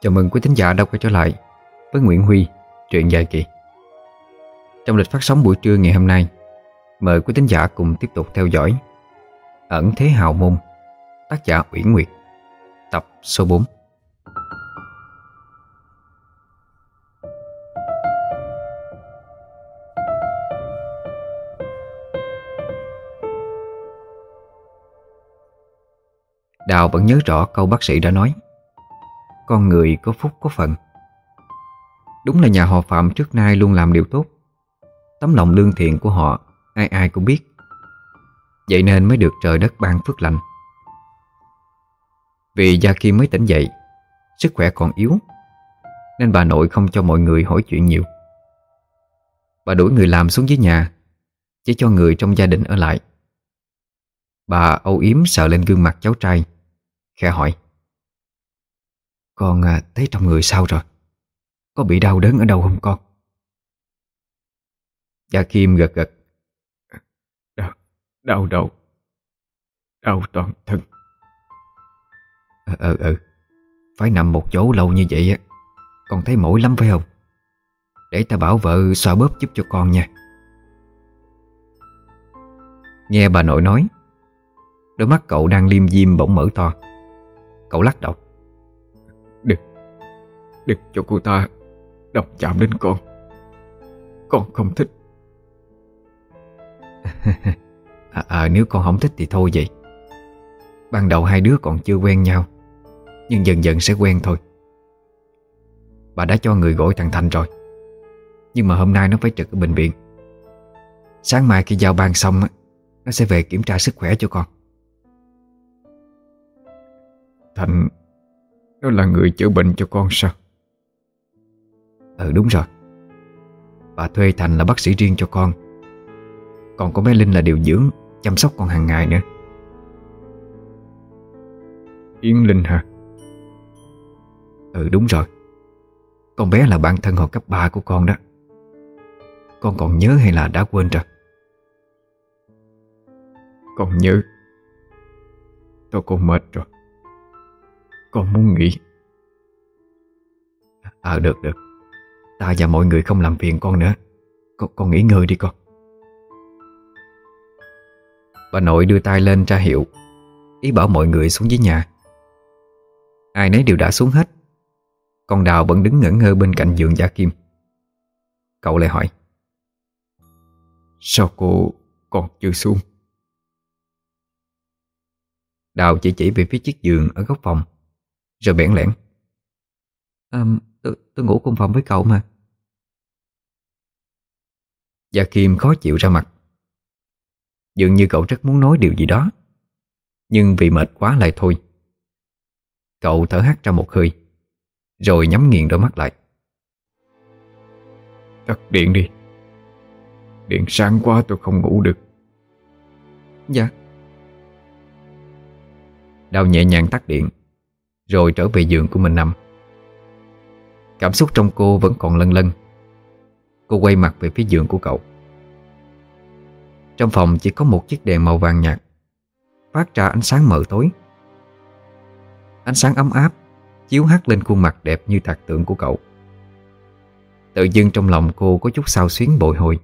Chào mừng quý thính giả đã quay trở lại với Nguyễn Huy, truyện dài kỳ. Trong lịch phát sóng buổi trưa ngày hôm nay, mời quý thính giả cùng tiếp tục theo dõi Ẩn Thế Hào Môn, tác giả Uyển Nguyệt, tập số 4. Đào vẫn nhớ rõ câu bác sĩ đã nói con người có phúc có phận. Đúng là nhà họ Phạm trước nay luôn làm điều tốt. Tấm lòng lương thiện của họ, Ai ai cũng biết. Vậy nên mới được trời đất ban phước lành. Vì Gia Kim mới tỉnh dậy, Sức khỏe còn yếu, Nên bà nội không cho mọi người hỏi chuyện nhiều. Bà đuổi người làm xuống dưới nhà, Chỉ cho người trong gia đình ở lại. Bà âu yếm sợ lên gương mặt cháu trai, Khẽ hỏi. Con à, thấy trong người sao rồi? Có bị đau đớn ở đâu không con? Gia Kim gật gật. Đau, đau đầu. Đau toàn thân. Ừ ừ ừ Phải nằm một chỗ lâu như vậy á Con thấy mỏi lắm phải không? Để ta bảo vợ xoa bóp giúp cho con nha. Nghe bà nội nói Đôi mắt cậu đang liêm diêm bỗng mở to. Cậu lắc đầu Đừng cho cô ta Động chạm đến con. Con không thích. À, à, Nếu con không thích thì thôi vậy. Ban đầu hai đứa còn chưa quen nhau Nhưng dần dần sẽ quen thôi. Bà đã cho người gọi thằng Thành rồi Nhưng mà hôm nay nó phải trực ở bệnh viện. Sáng mai khi giao ban xong Nó sẽ về kiểm tra sức khỏe cho con. Thành Nó là người chữa bệnh cho con sao Ừ đúng rồi. Bà thuê Thành là bác sĩ riêng cho con. Còn có bé Linh là điều dưỡng, Chăm sóc con hàng ngày nữa. Yến Linh hả? Ừ đúng rồi. Con bé là bạn thân hồi cấp 3 của con đó. Con còn nhớ hay là đã quên rồi? Con nhớ. Tôi còn mệt rồi. Con muốn nghỉ. À được được. Ta và mọi người không làm phiền con nữa. Con, con nghỉ ngơi đi con. Bà nội đưa tay lên ra hiệu. Ý bảo mọi người xuống dưới nhà. Ai nấy đều đã xuống hết. Con Đào vẫn đứng ngẩn ngơ bên cạnh giường Gia Kim. Cậu lại hỏi Sao cô còn chưa xuống? Đào chỉ chỉ về phía chiếc giường ở góc phòng rồi bẽn lẽn à, tôi, tôi ngủ cùng phòng với cậu mà. Gia Kim khó chịu ra mặt. Dường như cậu rất muốn nói điều gì đó Nhưng vì mệt quá lại thôi. Cậu thở hắt ra một hơi Rồi nhắm nghiền đôi mắt lại. Tắt điện đi. Điện sáng quá tôi không ngủ được. Dạ. Đào nhẹ nhàng tắt điện rồi trở về giường của mình nằm Cảm xúc trong cô vẫn còn lân lân Cô quay mặt về phía giường của cậu. Trong phòng chỉ có một chiếc đèn màu vàng nhạt Phát ra ánh sáng mờ tối. Ánh sáng ấm áp Chiếu hắt lên khuôn mặt đẹp như thạc tượng của cậu. Tự dưng trong lòng cô có chút sao xuyến bồi hồi.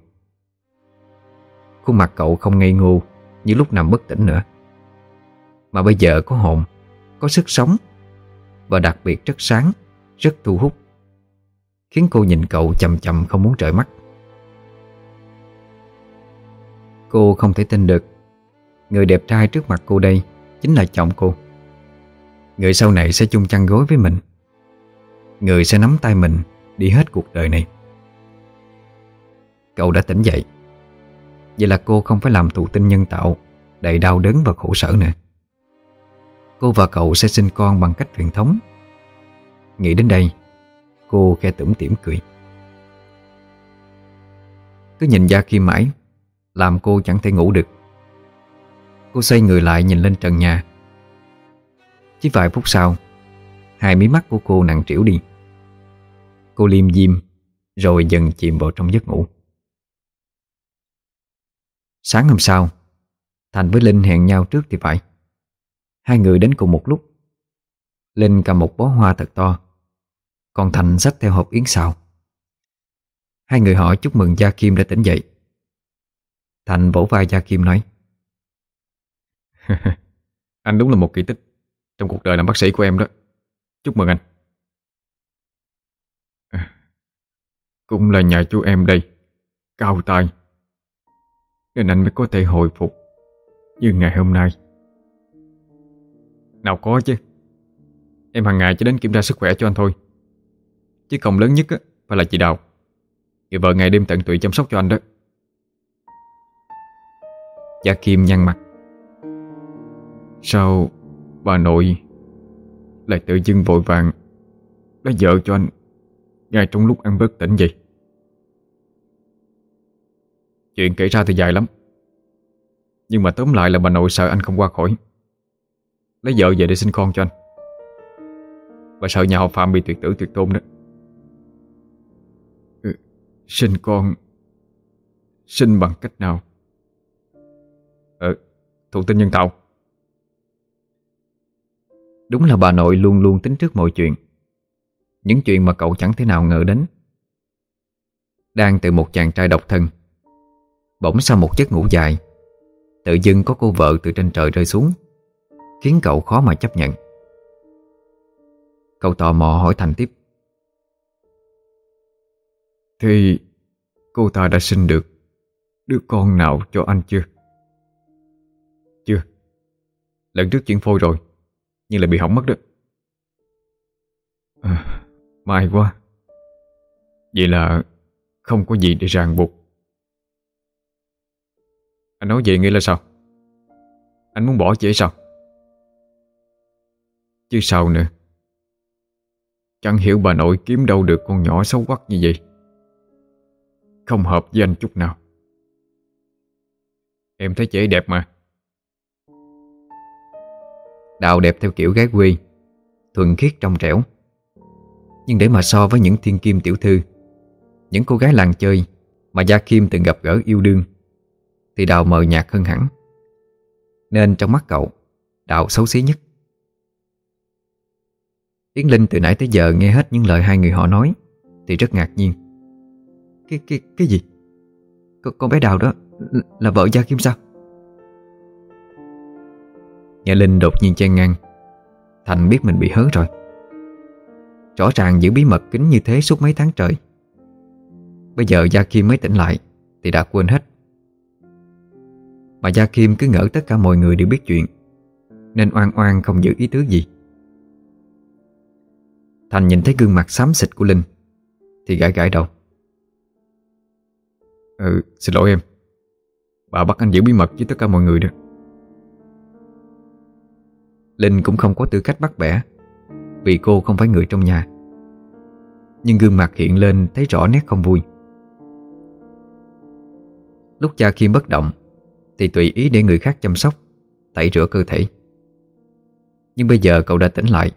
Khuôn mặt cậu không ngây ngô Như lúc nằm bất tỉnh nữa. Mà bây giờ có hồn Có sức sống và đặc biệt rất sáng, rất thu hút. Khiến cô nhìn cậu chầm chầm không muốn trời mắt. Cô không thể tin được. Người đẹp trai trước mặt cô đây Chính là chồng cô. Người sau này sẽ chung chăn gối với mình. Người sẽ nắm tay mình Đi hết cuộc đời này. Cậu đã tỉnh dậy. Vậy là cô không phải làm thụ tinh nhân tạo, Đầy đau đớn và khổ sở nữa. Cô và cậu sẽ sinh con bằng cách truyền thống. Nghĩ đến đây Cô khe tủm tỉm cười. Cứ nhìn Gia Kim mãi, Làm cô chẳng thể ngủ được. Cô xoay người lại nhìn lên trần nhà. Chỉ vài phút sau, Hai mí mắt của cô nặng trĩu đi. Cô liêm diêm, Rồi dần chìm vào trong giấc ngủ. Sáng hôm sau, Thành với Linh hẹn nhau trước thì phải. Hai người đến cùng một lúc. Linh cầm một bó hoa thật to còn Thành xách theo hộp yến xào. Hai người họ chúc mừng Gia Kim đã tỉnh dậy. Thành vỗ vai Gia Kim nói, Anh đúng là một kỳ tích. Trong cuộc đời làm bác sĩ của em đó, Chúc mừng anh. Cũng là nhà chú em đây, Cao tay, Nên anh mới có thể hồi phục Như ngày hôm nay. Nào có chứ. Em hàng ngày chỉ đến kiểm tra sức khỏe cho anh thôi. Chứ công lớn nhất á, phải là chị Đào. Người vợ ngày đêm tận tụy chăm sóc cho anh đó. Gia Kim nhăn mặt. Sao bà nội Lại tự dưng vội vàng Lấy vợ cho anh Ngay trong lúc ăn bất tỉnh vậy? Chuyện kể ra thì dài lắm. Nhưng mà tóm lại là bà nội sợ anh không qua khỏi. Lấy vợ về để sinh con cho anh. Bà sợ nhà họ Phạm bị tuyệt tử tuyệt tôn đó. Sinh con, Sinh bằng cách nào? Ờ Thụ tinh nhân tạo. Đúng là bà nội luôn luôn tính trước mọi chuyện. Những chuyện mà cậu chẳng thể nào ngờ đến. Đang từ một chàng trai độc thân, Bỗng sau một giấc ngủ dài, Tự dưng có cô vợ từ trên trời rơi xuống, Khiến cậu khó mà chấp nhận. Cậu tò mò hỏi Thành tiếp. Thì cô ta đã sinh được Đứa con nào cho anh chưa? Chưa. Lần trước chuyển phôi rồi Nhưng lại bị hỏng mất đó. À, May quá. Vậy là Không có gì để ràng buộc. Anh nói vậy nghĩa là sao? Anh muốn bỏ chị ấy sao? Chứ sao nữa? Chẳng hiểu bà nội kiếm đâu được con nhỏ xấu quắc như vậy. Không hợp với anh chút nào. Em thấy chị đẹp mà. Đào đẹp theo kiểu gái quê, Thuần khiết trong trẻo. Nhưng để mà so với những thiên kim tiểu thư, Những cô gái làng chơi Mà Gia Kim từng gặp gỡ yêu đương, Thì Đào mờ nhạt hơn hẳn. Nên trong mắt cậu, Đào xấu xí nhất. Yến Linh từ nãy tới giờ nghe hết những lời hai người họ nói, Thì rất ngạc nhiên. Cái cái cái gì? C Con bé Đào đó là, là vợ Gia Kim sao? Nhà Linh đột nhiên chen ngang. Thành biết mình bị hớ rồi. Rõ ràng giữ bí mật kín như thế suốt mấy tháng trời. Bây giờ Gia Kim mới tỉnh lại Thì đã quên hết. Mà Gia Kim cứ ngỡ tất cả mọi người đều biết chuyện Nên oan oan không giữ ý tứ gì. Thành nhìn thấy gương mặt xám xịt của Linh Thì gãi gãi đầu. Ừ, xin lỗi em. Bà bắt anh giữ bí mật với tất cả mọi người đó. Linh cũng không có tư cách bắt bẻ Vì cô không phải người trong nhà. Nhưng gương mặt hiện lên thấy rõ nét không vui. Lúc cha Kim bất động Thì tùy ý để người khác chăm sóc Tẩy rửa cơ thể. Nhưng bây giờ cậu đã tỉnh lại.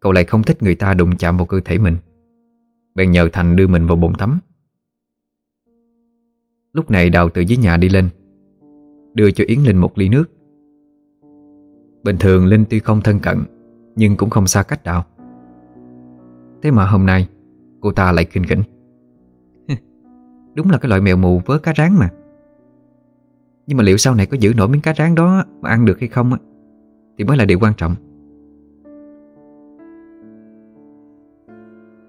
Cậu lại không thích người ta đụng chạm vào cơ thể mình. Bèn nhờ Thành đưa mình vào bồn tắm. Lúc này Đào từ dưới nhà đi lên, Đưa cho Yến Linh một ly nước. Bình thường Linh tuy không thân cận, Nhưng cũng không xa cách Đào. Thế mà hôm nay, Cô ta lại khinh khỉnh. Đúng là cái loại mèo mù vớ cá rán mà. Nhưng mà liệu sau này có giữ nổi miếng cá rán đó Mà ăn được hay không Thì mới là điều quan trọng.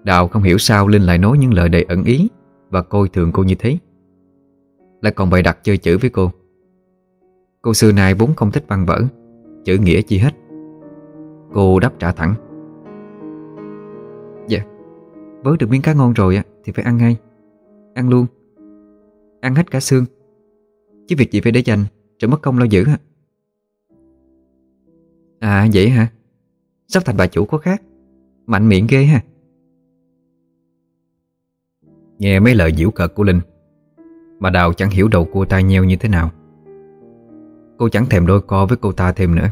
Đào không hiểu sao Linh lại nói những lời đầy ẩn ý Và coi thường cô như thế. Lại còn bày đặt chơi chữ với cô. Cô xưa nay vốn không thích văn vở Chữ nghĩa chi hết. Cô đáp trả thẳng. Dạ Vớ được miếng cá ngon rồi á, Thì phải ăn ngay. Ăn luôn. Ăn hết cả xương. Chứ việc gì phải để dành Rồi mất công lo giữ hả À vậy hả? Sắp thành bà chủ có khác. Mạnh miệng ghê ha. Nghe mấy lời diễu cợt của Linh mà Đào chẳng hiểu đầu cô ta nheo như thế nào. Cô chẳng thèm đôi co với cô ta thêm nữa,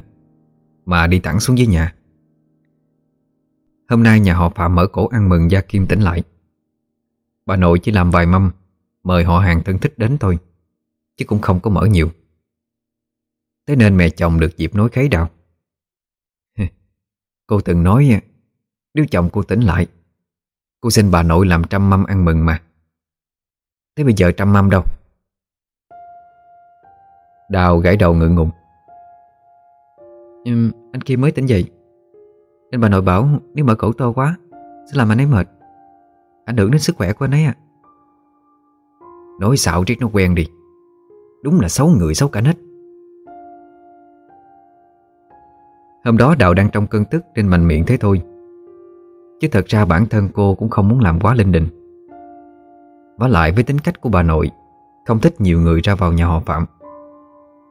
Mà đi thẳng xuống dưới nhà. Hôm nay nhà họ Phạm mở cổ ăn mừng Gia Kim tỉnh lại. Bà nội chỉ làm vài mâm, Mời họ hàng thân thích đến thôi, Chứ cũng không có mở nhiều. Thế nên mẹ chồng được dịp nói khấy đào. Cô từng nói, nếu chồng cô tỉnh lại, Cô xin bà nội làm trăm mâm ăn mừng mà. Thế bây giờ trăm mâm đâu? Đào gãy đầu ngượng ngùng. Um, Anh kia mới tỉnh dậy. Nên bà nội bảo nếu mở cổ to quá Sẽ làm anh ấy mệt. Ảnh hưởng đến sức khỏe của anh ấy à. Nói xạo triết nó quen đi. Đúng là xấu người xấu cả nết Hôm đó Đào đang trong cơn tức Nên mạnh miệng thế thôi. Chứ thật ra bản thân cô cũng không muốn làm quá linh đình. Và lại với tính cách của bà nội, Không thích nhiều người ra vào nhà họ Phạm.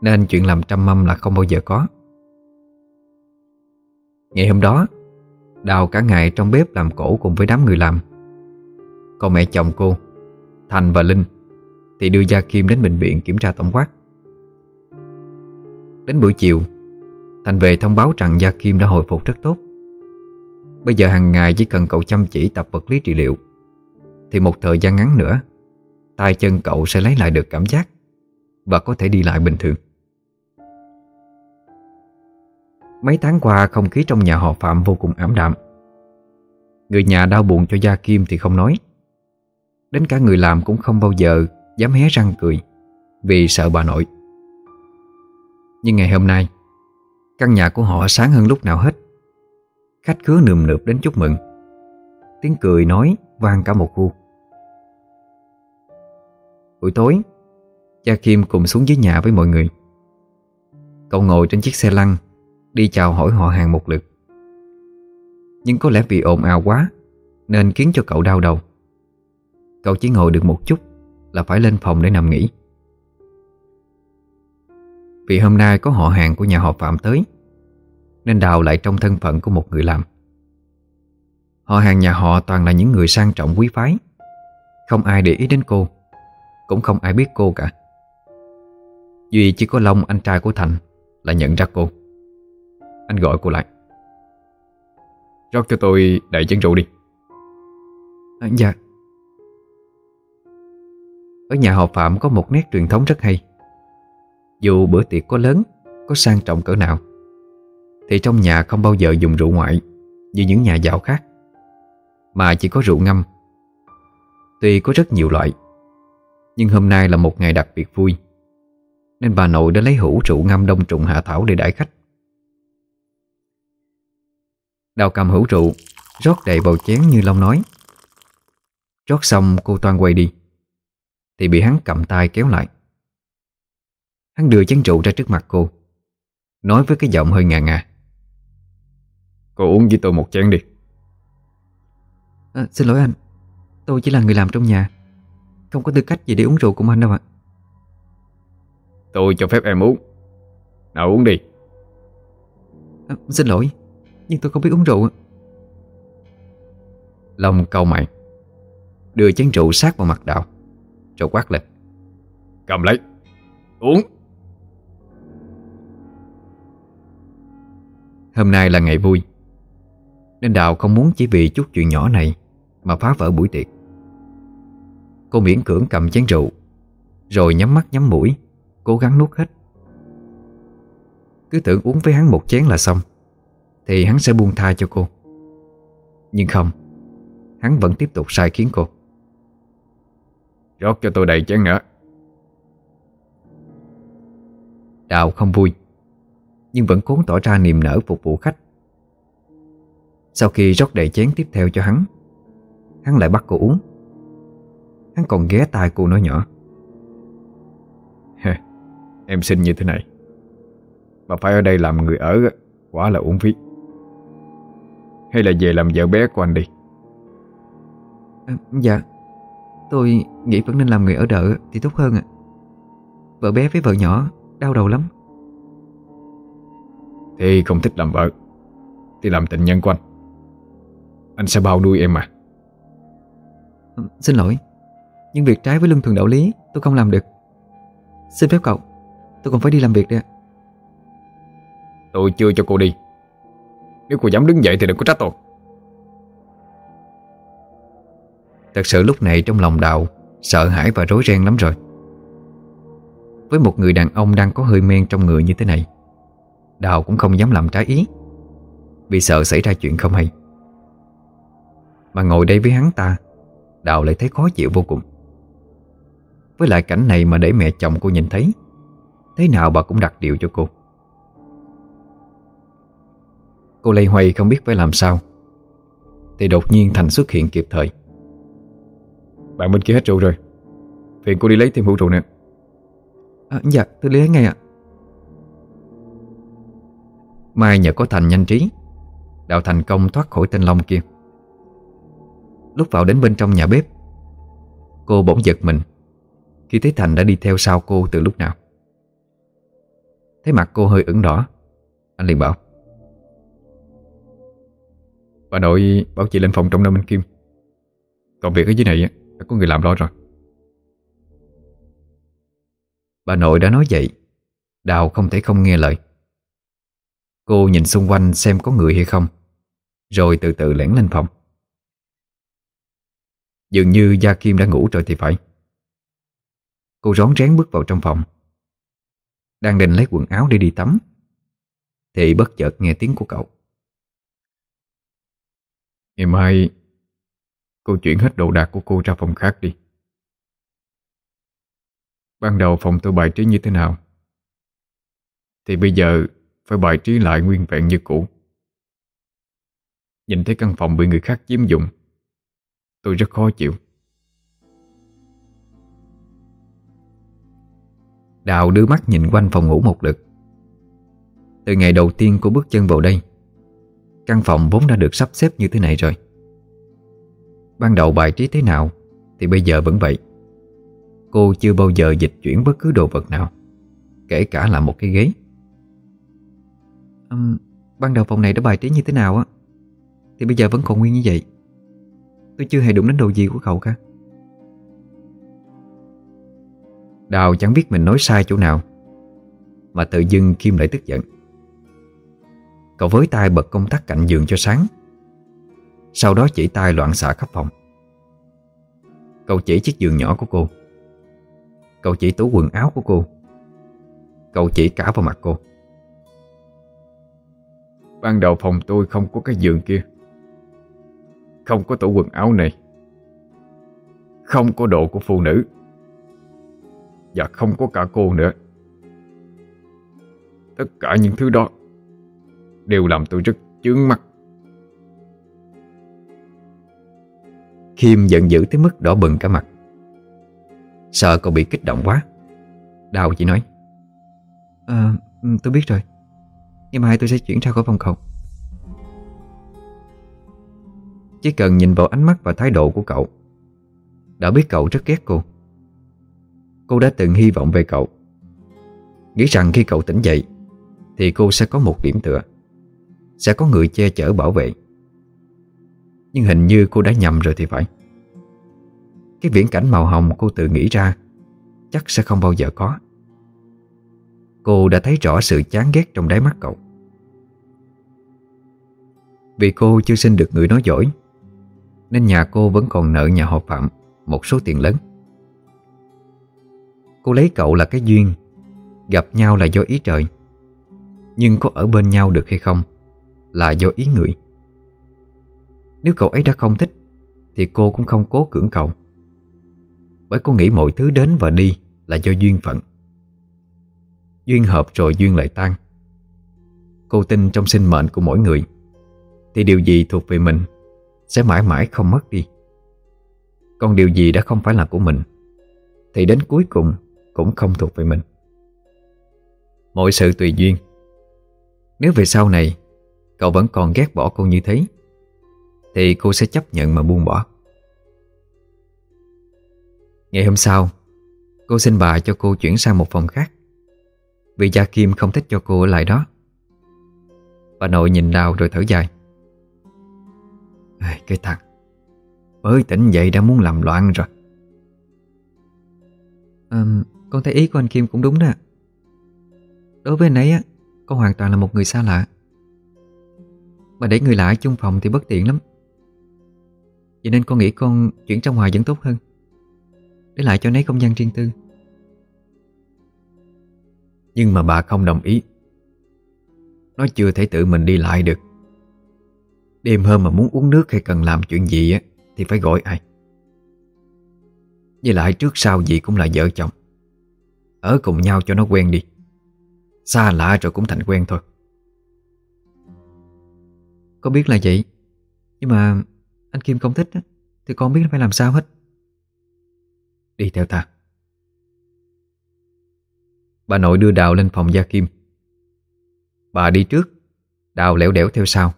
Nên chuyện làm trăm mâm là không bao giờ có. Ngày hôm đó, Đào cả ngày trong bếp làm cổ cùng với đám người làm. Còn mẹ chồng cô, Thành và Linh, Thì đưa Gia Kim đến bệnh viện kiểm tra tổng quát. Đến buổi chiều, Thành về thông báo rằng Gia Kim đã hồi phục rất tốt. Bây giờ hàng ngày chỉ cần cậu chăm chỉ tập vật lý trị liệu. Thì một thời gian ngắn nữa, tay chân cậu sẽ lấy lại được cảm giác Và có thể đi lại bình thường. Mấy tháng qua, không khí trong nhà họ Phạm vô cùng ảm đạm. Người nhà đau buồn cho Gia Kim thì không nói. Đến cả người làm cũng không bao giờ dám hé răng cười Vì sợ bà nội. Nhưng ngày hôm nay, Căn nhà của họ sáng hơn lúc nào hết. Khách khứa nườm nượp đến chúc mừng. Tiếng cười nói vang cả một khu. Buổi tối, Cha Kim cùng xuống dưới nhà với mọi người. Cậu ngồi trên chiếc xe lăn, Đi chào hỏi họ hàng một lượt. Nhưng có lẽ vì ồn ào quá, Nên khiến cho cậu đau đầu. Cậu chỉ ngồi được một chút Là phải lên phòng để nằm nghỉ. Vì hôm nay có họ hàng của nhà họ Phạm tới, Nên Đào lại trong thân phận của một người làm. Họ hàng nhà họ toàn là những người sang trọng quý phái, Không ai để ý đến cô. Cũng không ai biết cô cả. Duy chỉ có Long anh trai của Thành Là nhận ra cô. Anh gọi cô lại. Rót cho tôi đầy chén rượu đi. À, Dạ. Ở nhà họ Phạm có một nét truyền thống rất hay. Dù bữa tiệc có lớn Có sang trọng cỡ nào Thì trong nhà không bao giờ dùng rượu ngoại Như những nhà giàu khác. Mà chỉ có rượu ngâm. Tuy có rất nhiều loại Nhưng hôm nay là một ngày đặc biệt vui. Nên bà nội đã lấy hũ rượu ngâm đông trùng hạ thảo để đãi khách. Đào cầm hũ rượu Rót đầy vào chén như Long nói. Rót xong cô toan quay đi. Thì bị hắn cầm tay kéo lại. Hắn đưa chén rượu ra trước mặt cô Nói với cái giọng hơi ngà ngà. Cô uống với tôi một chén đi. À, Xin lỗi anh Tôi chỉ là người làm trong nhà Không có tư cách gì để uống rượu cùng anh đâu ạ. Tôi cho phép em uống. Nào uống đi. À, Xin lỗi Nhưng tôi không biết uống rượu Long câu mày. Đưa chén rượu sát vào mặt đạo Rồi quát lên. Cầm lấy Uống. Hôm nay là ngày vui Nên Đào không muốn chỉ vì chút chuyện nhỏ này Mà phá vỡ buổi tiệc Cô miễn cưỡng cầm chén rượu Rồi nhắm mắt nhắm mũi Cố gắng nuốt hết. Cứ tưởng uống với hắn một chén là xong Thì hắn sẽ buông tha cho cô. Nhưng không Hắn vẫn tiếp tục sai khiến cô. Rót cho tôi đầy chén nữa. Đào không vui Nhưng vẫn cố tỏ ra niềm nở phục vụ khách. Sau khi rót đầy chén tiếp theo cho hắn Hắn lại bắt cô uống Hắn còn ghé tai cô nói nhỏ. Em xinh như thế này. Mà phải ở đây làm người ở Quả là uổng phí. Hay là về làm vợ bé của anh đi. À, Dạ. Tôi nghĩ vẫn nên làm người ở đợ Thì tốt hơn ạ. Vợ bé với vợ nhỏ đau đầu lắm. Thì không thích làm vợ Thì làm tình nhân của anh. Anh sẽ bao nuôi em mà. À, Xin lỗi Nhưng việc trái với luân thường đạo lý Tôi không làm được. Xin phép cậu Tôi còn phải đi làm việc đây Tôi chưa cho cô đi. Nếu cô dám đứng dậy thì đừng có trách tôi. Thật sự lúc này trong lòng Đào Sợ hãi và rối ren lắm rồi. Với một người đàn ông đang có hơi men trong người như thế này Đào cũng không dám làm trái ý. Vì sợ xảy ra chuyện không hay. Mà ngồi đây với hắn ta Đào lại thấy khó chịu vô cùng Với lại cảnh này mà để mẹ chồng cô nhìn thấy Thế nào bà cũng đặt điều cho cô. Cô lây hoay không biết phải làm sao Thì đột nhiên Thành xuất hiện kịp thời. Bạn bên kia hết rượu rồi. Phiền cô đi lấy thêm hũ rượu nè. À, Dạ tôi lấy ngay ạ. Mai nhờ có Thành nhanh trí Đào thành công thoát khỏi tên Long kia. Lúc vào đến bên trong nhà bếp Cô bỗng giật mình khi thấy Thành đã đi theo sau cô từ lúc nào? Thấy mặt cô hơi ửng đỏ, Anh liền bảo, Bà nội bảo chị lên phòng trong năm Minh Kim Còn việc ở dưới này đã có người làm lo rồi. Bà nội đã nói vậy, Đào không thể không nghe lời. Cô nhìn xung quanh xem có người hay không, Rồi từ từ lẻn lên phòng. Dường như Gia Kim đã ngủ rồi thì phải. Cô rón rén bước vào trong phòng. Đang định lấy quần áo để đi tắm, Thì bất chợt nghe tiếng của cậu. Ngày mai Cô chuyển hết đồ đạc của cô ra phòng khác đi. Ban đầu phòng tôi bài trí như thế nào? Thì bây giờ Phải bài trí lại nguyên vẹn như cũ. Nhìn thấy căn phòng bị người khác chiếm dụng, Tôi rất khó chịu. Đào đưa mắt nhìn quanh phòng ngủ một lượt. Từ ngày đầu tiên cô bước chân vào đây Căn phòng vốn đã được sắp xếp như thế này rồi. Ban đầu bài trí thế nào Thì bây giờ vẫn vậy. Cô chưa bao giờ dịch chuyển bất cứ đồ vật nào Kể cả là một cái ghế. Um, Ban đầu phòng này đã bài trí như thế nào á? Thì bây giờ vẫn còn nguyên như vậy. Tôi chưa hề đụng đến đồ gì của cậu cả. Đào chẳng biết mình nói sai chỗ nào. Mà tự dưng Kim lại tức giận. Cậu với tay bật công tắc cạnh giường cho sáng. Sau đó chỉ tay loạn xạ khắp phòng. Cậu chỉ chiếc giường nhỏ của cô. Cậu chỉ tủ quần áo của cô. Cậu chỉ cả vào mặt cô. Ban đầu phòng tôi không có cái giường kia. Không có tủ quần áo này. Không có đồ của phụ nữ. Và không có cả cô nữa. Tất cả những thứ đó Đều làm tôi rất chướng mắt. Khiêm giận dữ tới mức đỏ bừng cả mặt. Sợ cậu bị kích động quá. Đào chỉ nói À tôi biết rồi. Nhưng mai tôi sẽ chuyển ra khỏi phòng cậu. Chỉ cần nhìn vào ánh mắt và thái độ của cậu, Đã biết cậu rất ghét cô. Cô đã từng hy vọng về cậu. Nghĩ rằng khi cậu tỉnh dậy, Thì cô sẽ có một điểm tựa, Sẽ có người che chở bảo vệ. Nhưng hình như cô đã nhầm rồi thì phải. Cái viễn cảnh màu hồng cô tự nghĩ ra, Chắc sẽ không bao giờ có. Cô đã thấy rõ sự chán ghét trong đáy mắt cậu. Vì cô chưa sinh được người nói giỏi Nên nhà cô vẫn còn nợ nhà họ Phạm Một số tiền lớn. Cô lấy cậu là cái duyên. Gặp nhau là do ý trời. Nhưng có ở bên nhau được hay không Là do ý người. Nếu cậu ấy đã không thích, Thì cô cũng không cố cưỡng cậu. Bởi cô nghĩ mọi thứ đến và đi Là do duyên phận. Duyên hợp rồi duyên lại tan. Cô tin trong sinh mệnh của mỗi người, Thì điều gì thuộc về mình Sẽ mãi mãi không mất đi. Còn điều gì đã không phải là của mình, Thì đến cuối cùng cũng không thuộc về mình. Mọi sự tùy duyên. Nếu về sau này Cậu vẫn còn ghét bỏ cô như thế Thì cô sẽ chấp nhận mà buông bỏ. Ngày hôm sau Cô xin bà cho cô chuyển sang một phòng khác Vì Gia Kim không thích cho cô ở lại đó. Bà nội nhìn Đào rồi thở dài. Cái thằng Mới tỉnh dậy đã muốn làm loạn rồi. À, con thấy ý của anh Kim cũng đúng đó. Đối với anh ấy á Con hoàn toàn là một người xa lạ. Mà để người lạ chung phòng thì bất tiện lắm. Vậy nên con nghĩ con chuyển ra ngoài vẫn tốt hơn. Để lại cho anh ấy không gian riêng tư. Nhưng mà bà không đồng ý. Nó chưa thể tự mình đi lại được. Đêm hôm mà muốn uống nước hay cần làm chuyện gì á, Thì phải gọi ai. Với lại trước sau gì cũng là vợ chồng. Ở cùng nhau cho nó quen đi. Xa lạ rồi cũng thành quen thôi. Có biết là vậy? Nhưng mà anh Kim không thích Thì con biết phải làm sao hết. Đi theo ta. Bà nội đưa Đào lên phòng Gia Kim. Bà đi trước, Đào lẻo đẻo theo sau.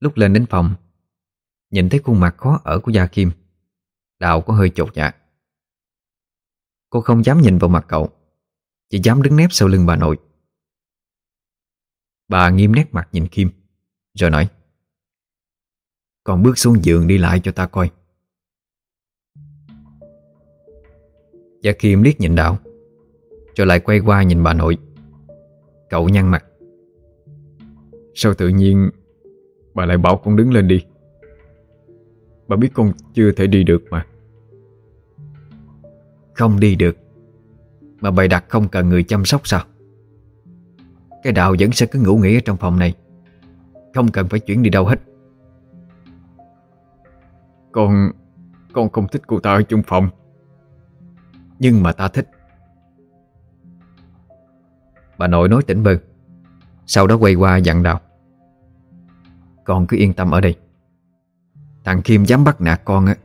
Lúc lên đến phòng, Nhìn thấy khuôn mặt khó ở của Gia Kim, Đào có hơi chột dạ. Cô không dám nhìn vào mặt cậu Chỉ dám đứng nép sau lưng bà nội. Bà nghiêm nét mặt nhìn Kim Rồi nói Con bước xuống giường đi lại cho ta coi. Và Kim liếc nhìn đạo, Rồi lại quay qua nhìn bà nội. Cậu nhăn mặt Sao tự nhiên Bà lại bảo con đứng lên đi? Bà biết con chưa thể đi được mà. Không đi được. Mà bày đặt không cần người chăm sóc sao? Cái đạo vẫn sẽ cứ ngủ nghỉ ở trong phòng này. Không cần phải chuyển đi đâu hết. Con Con không thích cô ta ở chung phòng. Nhưng mà ta thích. Bà nội nói tỉnh bơ. Sau đó quay qua dặn đào Con cứ yên tâm ở đây. Thằng Kim dám bắt nạt con á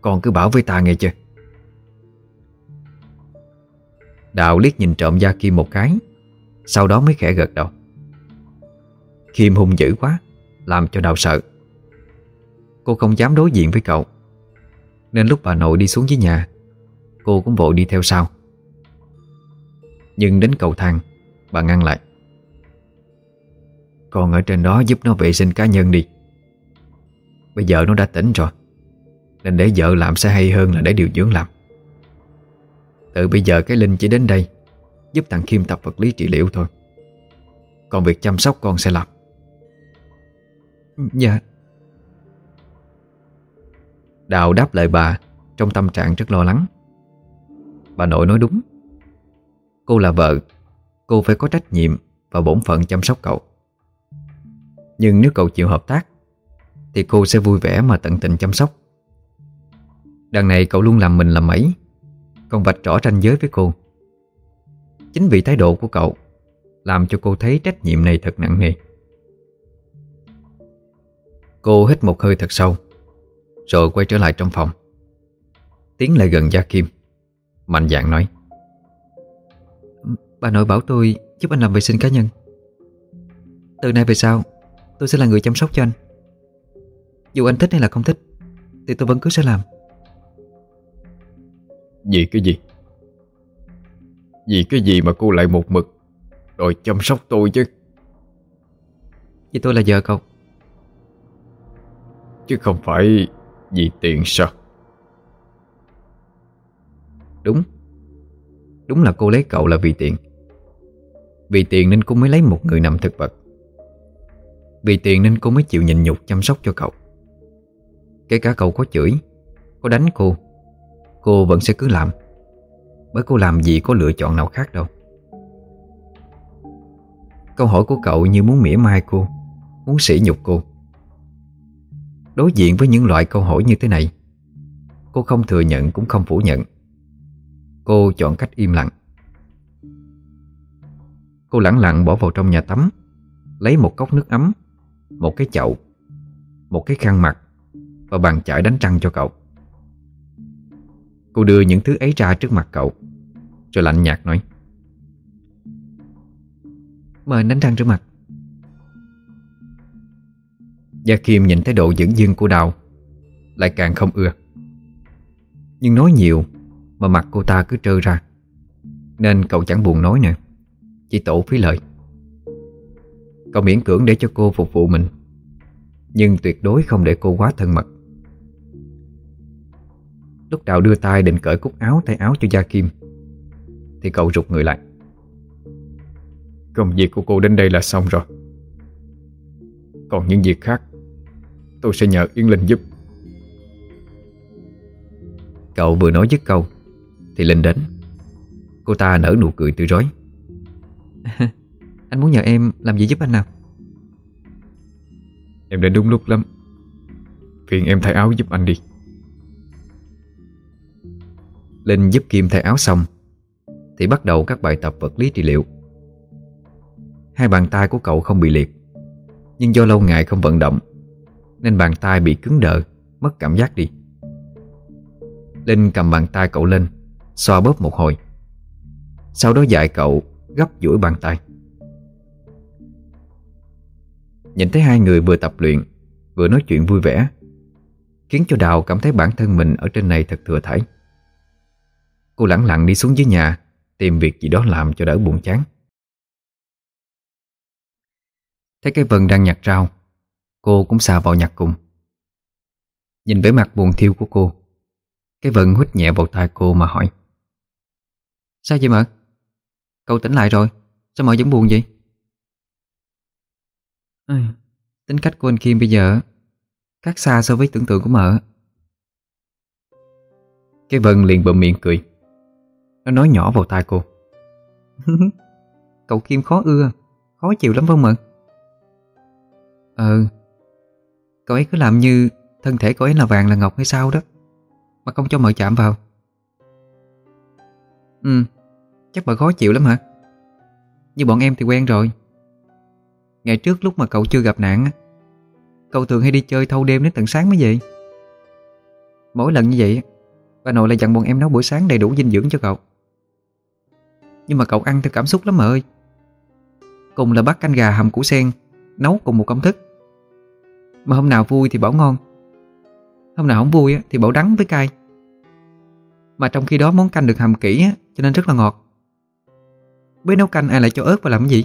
Con cứ bảo với ta nghe chưa Đạo liếc nhìn trộm Gia Kim một cái, Sau đó mới khẽ gật đầu. Kim hung dữ quá, Làm cho Đạo sợ. Cô không dám đối diện với cậu, Nên lúc bà nội đi xuống dưới nhà, Cô cũng vội đi theo sau. Nhưng đến cầu thang, Bà ngăn lại. Còn ở trên đó giúp nó vệ sinh cá nhân đi. Bây giờ nó đã tỉnh rồi, Nên để vợ làm sẽ hay hơn là để điều dưỡng làm. Từ bây giờ cái Linh chỉ đến đây, Giúp thằng Kim tập vật lý trị liệu thôi. Còn việc chăm sóc con sẽ làm. Dạ. Đào đáp lời bà, Trong tâm trạng rất lo lắng. Bà nội nói đúng. Cô là vợ, Cô phải có trách nhiệm Và bổn phận chăm sóc cậu. Nhưng nếu cậu chịu hợp tác, Thì cô sẽ vui vẻ mà tận tình chăm sóc. Đằng này cậu luôn làm mình làm mấy còn vạch rõ ranh giới với cô. Chính vì thái độ của cậu, Làm cho cô thấy trách nhiệm này thật nặng nề. Cô hít một hơi thật sâu, Rồi quay trở lại trong phòng. Tiến lại gần Gia Kim, Mạnh dạn nói, Bà nội bảo tôi giúp anh làm vệ sinh cá nhân. Từ nay về sau, Tôi sẽ là người chăm sóc cho anh. Dù anh thích hay là không thích, Thì tôi vẫn cứ sẽ làm. Vì cái gì? Vì cái gì mà cô lại một mực Rồi chăm sóc tôi chứ? Vì tôi là vợ cậu. Chứ không phải Vì tiền sao? Đúng. Đúng là cô lấy cậu là vì tiền. Vì tiền nên cô mới lấy một người nằm thực vật. Vì tiền nên cô mới chịu nhịn nhục chăm sóc cho cậu. Kể cả cậu có chửi Có đánh cô Cô vẫn sẽ cứ làm. Bởi cô làm gì có lựa chọn nào khác đâu. Câu hỏi của cậu như muốn mỉa mai cô, Muốn sỉ nhục cô. Đối diện với những loại câu hỏi như thế này, Cô không thừa nhận cũng không phủ nhận. Cô chọn cách im lặng. Cô lặng lặng bỏ vào trong nhà tắm, Lấy một cốc nước ấm, Một cái chậu, Một cái khăn mặt Và bàn chải đánh răng cho cậu. Cô đưa những thứ ấy ra trước mặt cậu. Rồi lạnh nhạt nói, Mời đánh răng trước mặt. Gia Kim nhìn thái độ dẫn dưng của Đào, Lại càng không ưa. Nhưng nói nhiều Mà mặt cô ta cứ trơ ra, Nên cậu chẳng buồn nói nữa, Chỉ tổ phí lợi Cậu miễn cưỡng để cho cô phục vụ mình, Nhưng tuyệt đối không để cô quá thân mật. Lúc Đào đưa tay định cởi cúc áo tay áo cho Gia Kim Thì cậu rụt người lại. Công việc của cô đến đây là xong rồi. Còn những việc khác Tôi sẽ nhờ Yến Linh giúp. Cậu vừa nói dứt câu Thì Linh đến. Cô ta nở nụ cười tươi rói. Anh muốn nhờ em làm gì giúp anh nào? Em đến đúng lúc lắm. Phiền em thay áo giúp anh đi Linh giúp Kim thay áo xong, Thì bắt đầu các bài tập vật lý trị liệu. Hai bàn tay của cậu không bị liệt, Nhưng do lâu ngày không vận động, Nên bàn tay bị cứng đờ, Mất cảm giác đi. Linh cầm bàn tay cậu lên, Xoa bóp một hồi. Sau đó dạy cậu gấp duỗi bàn tay. Nhìn thấy hai người vừa tập luyện, Vừa nói chuyện vui vẻ, Khiến cho Đào cảm thấy bản thân mình Ở trên này thật thừa thải. Cô lẳng lặng đi xuống dưới nhà Tìm việc gì đó làm cho đỡ buồn chán. Thấy cái Vân đang nhặt rau Cô cũng xà vào nhặt cùng. Nhìn vẻ mặt buồn thiêu của cô Cái Vân hút nhẹ vào tai cô mà hỏi. Sao vậy mợ? Cậu tỉnh lại rồi Sao mợ vẫn buồn vậy? À, tính cách của anh Kim bây giờ Khác xa so với tưởng tượng của mợ. Cái Vân liền bậm miệng cười. Nó nói nhỏ vào tai cô. Cậu Kim khó ưa, Khó chịu lắm phải không ạ? Ờ Cậu ấy cứ làm như Thân thể cậu ấy là vàng là ngọc hay sao đó, Mà không cho mợ chạm vào. Ừ Chắc bà khó chịu lắm hả? Như bọn em thì quen rồi. Ngày trước lúc mà cậu chưa gặp nạn Cậu thường hay đi chơi thâu đêm đến tận sáng mới về. Mỗi lần như vậy Bà nội lại dặn bọn em nấu bữa sáng đầy đủ dinh dưỡng cho cậu. Nhưng mà cậu ăn theo cảm xúc lắm mà ơi. Cùng là bắt canh gà hầm củ sen, Nấu cùng một công thức. Mà hôm nào vui thì bảo ngon. Hôm nào không vui thì bảo đắng với cay. Mà trong khi đó món canh được hầm kỹ Cho nên rất là ngọt. Với nấu canh ai lại cho ớt và làm cái gì?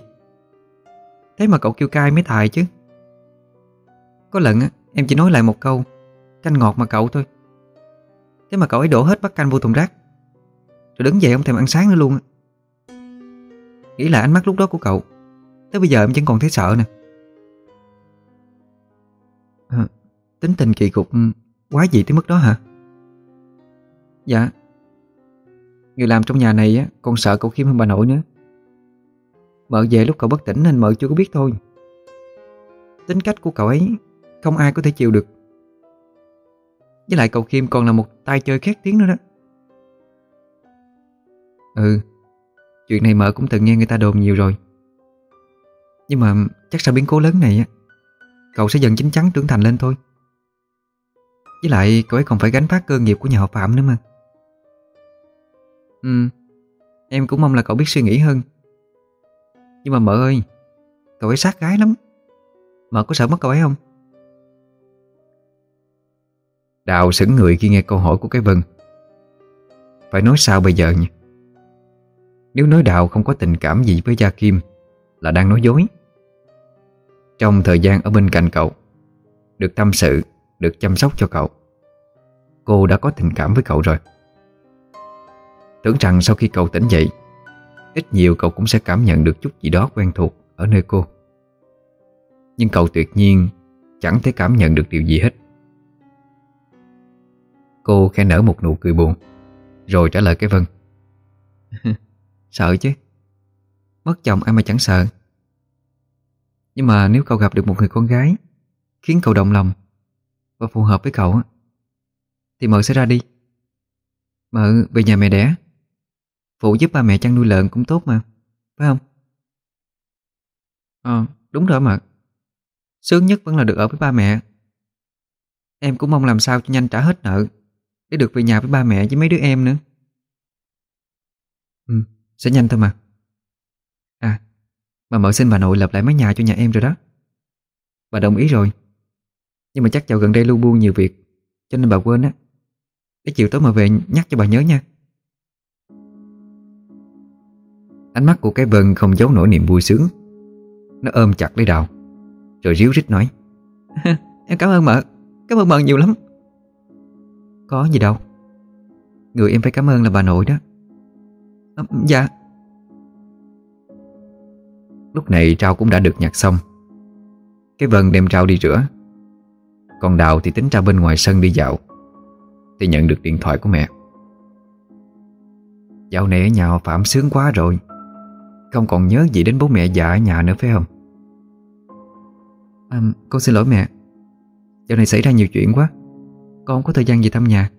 Thế mà cậu kêu cay mới tài chứ. Có lần em chỉ nói lại một câu, Canh ngọt mà cậu thôi. Thế mà cậu ấy đổ hết bát canh vô thùng rác. Rồi đứng dậy không thèm ăn sáng nữa luôn Nghĩ là ánh mắt lúc đó của cậu. Tới bây giờ em vẫn còn thấy sợ nè. À, Tính tình kỳ cục ừ, Quá gì tới mức đó hả? Dạ. Người làm trong nhà này á Còn sợ cậu Kim hơn bà nội nữa. Mợ về lúc cậu bất tỉnh nên mợ chưa có biết thôi. Tính cách của cậu ấy Không ai có thể chịu được. Với lại cậu Kim còn là một tay chơi khét tiếng nữa đó. Ừ. Chuyện này mợ cũng từng nghe người ta đồn nhiều rồi. Nhưng mà chắc sau biến cố lớn này Cậu sẽ dần chín chắn trưởng thành lên thôi. Với lại cậu ấy còn phải gánh vác cơ nghiệp của nhà họ Phạm nữa mà. Ừ Em cũng mong là cậu biết suy nghĩ hơn. Nhưng mà mợ ơi, Cậu ấy sát gái lắm. Mợ có sợ mất cậu ấy không? Đào sững người khi nghe câu hỏi của cái Vân. Phải nói sao bây giờ nhỉ? Nếu nói Đào không có tình cảm gì với Gia Kim, Là đang nói dối. Trong thời gian ở bên cạnh cậu, Được tâm sự, Được chăm sóc cho cậu, Cô đã có tình cảm với cậu rồi. Tưởng rằng sau khi cậu tỉnh dậy, Ít nhiều cậu cũng sẽ cảm nhận được chút gì đó quen thuộc Ở nơi cô. Nhưng cậu tuyệt nhiên Chẳng thể cảm nhận được điều gì hết. Cô khẽ nở một nụ cười buồn, Rồi trả lời cái Vân Sợ chứ. Mất chồng ai mà chẳng sợ. Nhưng mà nếu cậu gặp được một người con gái Khiến cậu động lòng Và phù hợp với cậu Thì mợ sẽ ra đi. Mợ về nhà mẹ đẻ. Phụ giúp ba mẹ chăn nuôi lợn cũng tốt mà, Phải không? Ờ đúng rồi mợ Sướng nhất vẫn là được ở với ba mẹ. Em cũng mong làm sao cho nhanh trả hết nợ Để được về nhà với ba mẹ với mấy đứa em nữa. Ừ sẽ nhanh thôi mà. À Bà mở xin bà nội lập lại mái nhà cho nhà em rồi đó. Bà đồng ý rồi. Nhưng mà chắc dạo gần đây lưu buông nhiều việc, Cho nên bà quên á. Để chiều tối mà về nhắc cho bà nhớ nha. Ánh mắt của cái Vân không giấu nổi niềm vui sướng. Nó ôm chặt lấy đào, Rồi ríu rít nói Em cảm ơn mợ. Cảm ơn mợ nhiều lắm. Có gì đâu. Người em phải cảm ơn là bà nội đó à, Dạ. Lúc này rau cũng đã được nhặt xong. Cái Vân đem rau đi rửa. Còn Đào thì tính ra bên ngoài sân đi dạo Thì nhận được điện thoại của mẹ. Dạo này ở nhà họ Phạm sướng quá rồi. Không còn nhớ gì đến bố mẹ già ở nhà nữa phải không? À, Con xin lỗi mẹ. Dạo này xảy ra nhiều chuyện quá. Con không có thời gian về thăm nhà.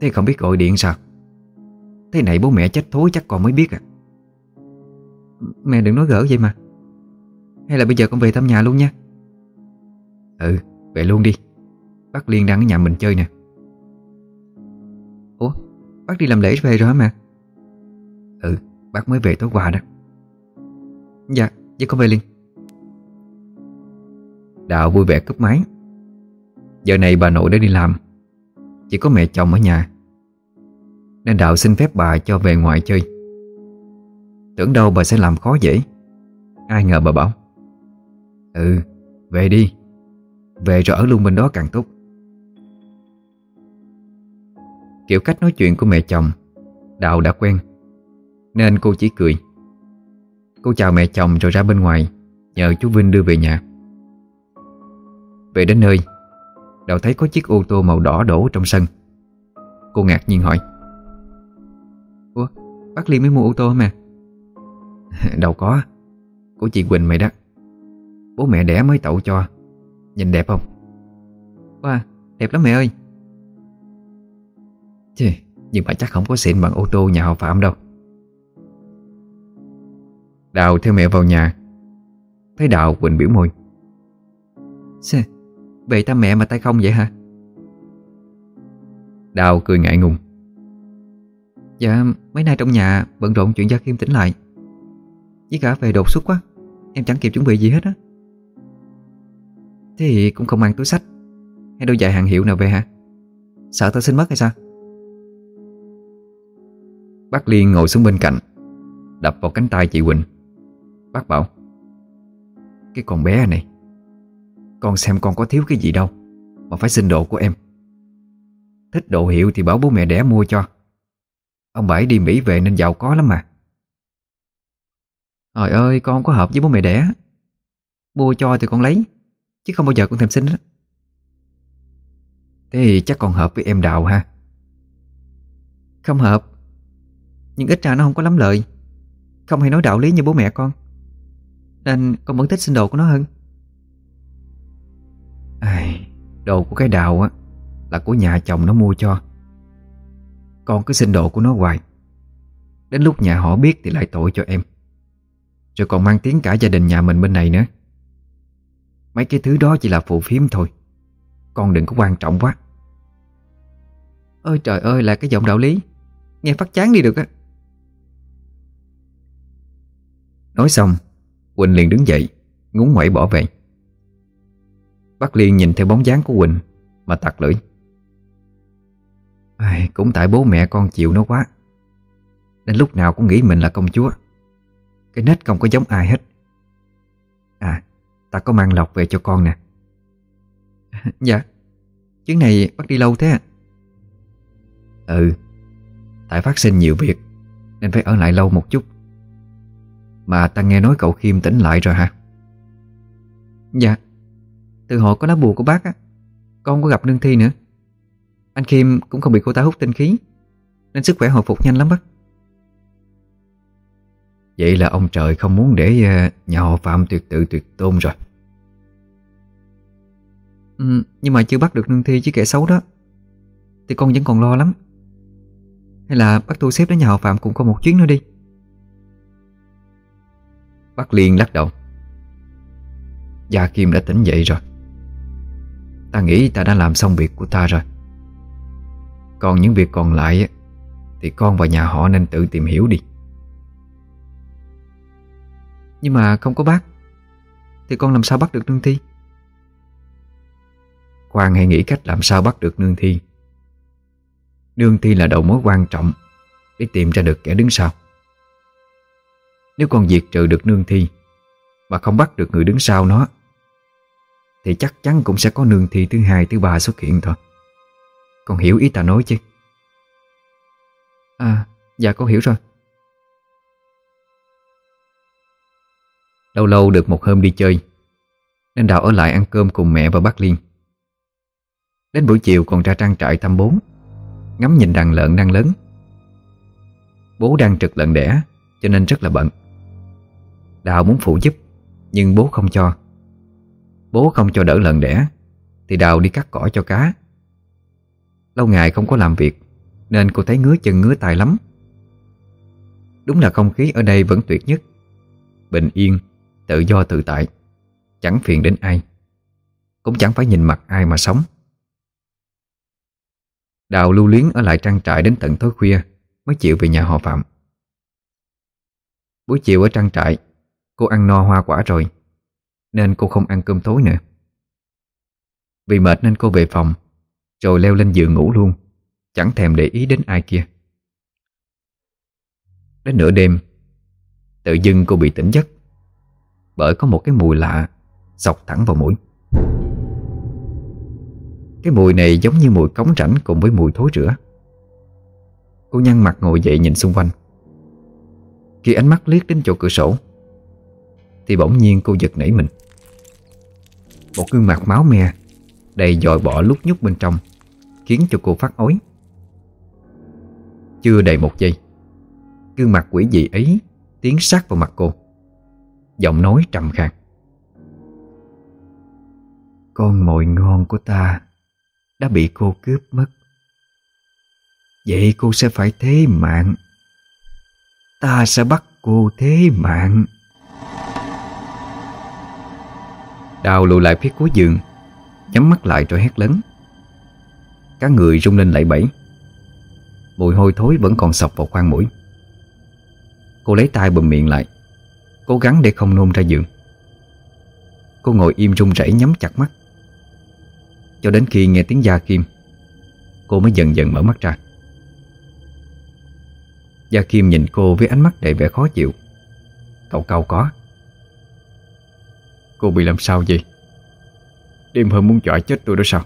Thế không biết gọi điện sao Thế này bố mẹ chết thối chắc con mới biết à. Mẹ đừng nói gỡ vậy mà. Hay là bây giờ con về thăm nhà luôn nha. Ừ về luôn đi. Bác Liên đang ở nhà mình chơi nè. Ủa, bác đi làm lễ về rồi hả mẹ? Ừ bác mới về tối qua đó. Dạ vậy con về liền. Đạo vui vẻ cúp máy. Giờ này bà nội đã đi làm. Chỉ có mẹ chồng ở nhà. Nên Đạo xin phép bà cho về ngoài chơi. Tưởng đâu bà sẽ làm khó dễ. Ai ngờ bà bảo Ừ về đi. Về rồi ở luôn bên đó càng tốt. Kiểu cách nói chuyện của mẹ chồng Đạo đã quen. Nên cô chỉ cười. Cô chào mẹ chồng rồi ra bên ngoài, Nhờ chú Vinh đưa về nhà. Về đến nơi Đạo thấy có chiếc ô tô màu đỏ đổ trong sân. Cô ngạc nhiên hỏi Ủa bác Liên mới mua ô tô hả mẹ? Đâu có. Của chị Quỳnh mày đó. Bố mẹ đẻ mới tậu cho. Nhìn đẹp không? Wow đẹp lắm mẹ ơi. Chì, nhưng mà chắc không có xịn bằng ô tô nhà họ Phạm đâu. Đào theo mẹ vào nhà. Thấy Đào Quỳnh biểu môi. Xê, về thăm mẹ mà tay không vậy hả? Đào cười ngại ngùng Dạ, mấy nay trong nhà bận rộn chuyện Gia Kim tỉnh lại. Với cả về đột xuất quá Em chẳng kịp chuẩn bị gì hết á. Thế thì cũng không mang túi sách Hay đôi giày hàng hiệu nào về hả? Sợ tao xin mất hay sao? Bác Liên ngồi xuống bên cạnh Đập vào cánh tay chị Quỳnh. Bác bảo Cái con bé này Con xem con có thiếu cái gì đâu Mà phải xin đồ của em. Thích đồ hiệu thì bảo bố mẹ đẻ mua cho. Ông Bảy đi Mỹ về nên giàu có lắm mà. Trời ơi con không có hợp với bố mẹ đẻ. Mua cho thì con lấy Chứ không bao giờ con thèm xin đó Thế thì chắc còn hợp với em Đào ha. Không hợp Nhưng ít ra nó không có lắm lợi Không hay nói đạo lý như bố mẹ con. Nên con vẫn thích xin đồ của nó hơn. Ai, Đồ của cái Đào á Là của nhà chồng nó mua cho. Con cứ xin độ của nó hoài. Đến lúc nhà họ biết thì lại tội cho em. Rồi còn mang tiếng cả gia đình nhà mình bên này nữa. Mấy cái thứ đó chỉ là phụ phiếm thôi. Con đừng có quan trọng quá. Ôi trời ơi, là cái giọng đạo lý. Nghe phát chán đi được á. Nói xong, Quỳnh liền đứng dậy, Ngúng ngoẩy bỏ về. Bác Liên nhìn theo bóng dáng của Quỳnh Mà tặc lưỡi. Ai, Cũng tại bố mẹ con chịu nó quá. Nên lúc nào cũng nghĩ mình là công chúa. Cái nết không có giống ai hết. À Ta có mang lọc về cho con nè. Dạ Chuyến này bác đi lâu thế à Ừ Tại phát sinh nhiều việc Nên phải ở lại lâu một chút. Mà ta nghe nói cậu Khiêm tỉnh lại rồi hả? Dạ Từ hồi có lá bùa của bác á Con có gặp nương thi nữa. Anh Khiêm cũng không bị cô ta hút tinh khí Nên sức khỏe hồi phục nhanh lắm bác Vậy là ông trời không muốn để ờ, nhà họ Phạm tuyệt tự tuyệt tôn rồi. Ừ, Nhưng mà chưa bắt được nương thi chứ kẻ xấu đó Thì con vẫn còn lo lắm. Hay là bác thu xếp đến nhà họ Phạm cùng con một chuyến nữa đi? Bác Liên lắc đầu. Gia Kim đã tỉnh dậy rồi. Ta nghĩ ta đã làm xong việc của ta rồi còn những việc còn lại Thì con và nhà họ nên tự tìm hiểu đi. Nhưng mà không có bác Thì con làm sao bắt được nương thi? Khoan hãy nghĩ cách làm sao bắt được nương thi? Nương thi là đầu mối quan trọng Để tìm ra được kẻ đứng sau. Nếu con diệt trừ được nương thi Mà không bắt được người đứng sau nó Thì chắc chắn cũng sẽ có nương thi thứ hai, thứ ba xuất hiện thôi. Con hiểu ý ta nói chứ? À, dạ con hiểu rồi. Lâu lâu được một hôm đi chơi Nên Đào ở lại ăn cơm cùng mẹ và bác Liên. Đến buổi chiều còn ra trang trại thăm bố Ngắm nhìn đàn lợn đang lớn. Bố đang trực lợn đẻ Cho nên rất là bận. Đào muốn phụ giúp Nhưng bố không cho. Bố không cho đỡ lần đẻ Thì Đào đi cắt cỏ cho cá Lâu ngày không có làm việc, Nên cô thấy ngứa chân ngứa tay lắm. Đúng là không khí ở đây vẫn tuyệt nhất. Bình yên, Tự do tự tại, Chẳng phiền đến ai. Cũng chẳng phải nhìn mặt ai mà sống. Đào lưu luyến ở lại trang trại đến tận tối khuya, Mới chịu về nhà họ Phạm. Buổi chiều ở trang trại, Cô ăn no hoa quả rồi, Nên cô không ăn cơm tối nữa. Vì mệt nên cô về phòng rồi leo lên giường ngủ luôn, Chẳng thèm để ý đến ai kia. Đến nửa đêm, Tự dưng cô bị tỉnh giấc, Bởi có một cái mùi lạ Sọc thẳng vào mũi. Cái mùi này giống như mùi cống rãnh Cùng với mùi thối rửa. Cô nhăn mặt ngồi dậy nhìn xung quanh. Khi ánh mắt liếc đến chỗ cửa sổ, Thì bỗng nhiên cô giật nảy mình. Một gương mặt máu me Đầy dòi bỏ lúc nhúc bên trong, Khiến cho cô phát ối Chưa đầy một giây, Gương mặt quỷ dị ấy Tiến sát vào mặt cô, Giọng nói trầm khàn. Con mồi ngon của ta Đã bị cô cướp mất. Vậy cô sẽ phải thế mạng. Ta sẽ bắt cô thế mạng. Đào lùi lại phía cuối giường Nhắm mắt lại rồi hét lớn. Các người rung lên lẫy bẫy. Mùi hôi thối vẫn còn sọc vào khoang mũi. Cô lấy tay bùm miệng lại, Cố gắng để không nôn ra giường. Cô ngồi im run rẩy nhắm chặt mắt. Cho đến khi nghe tiếng Gia Kim, Cô mới dần dần mở mắt ra. Gia Kim nhìn cô với ánh mắt đầy vẻ khó chịu. Cậu cau có. Cô bị làm sao vậy? Đêm hôm muốn chọi chết tôi đó sao?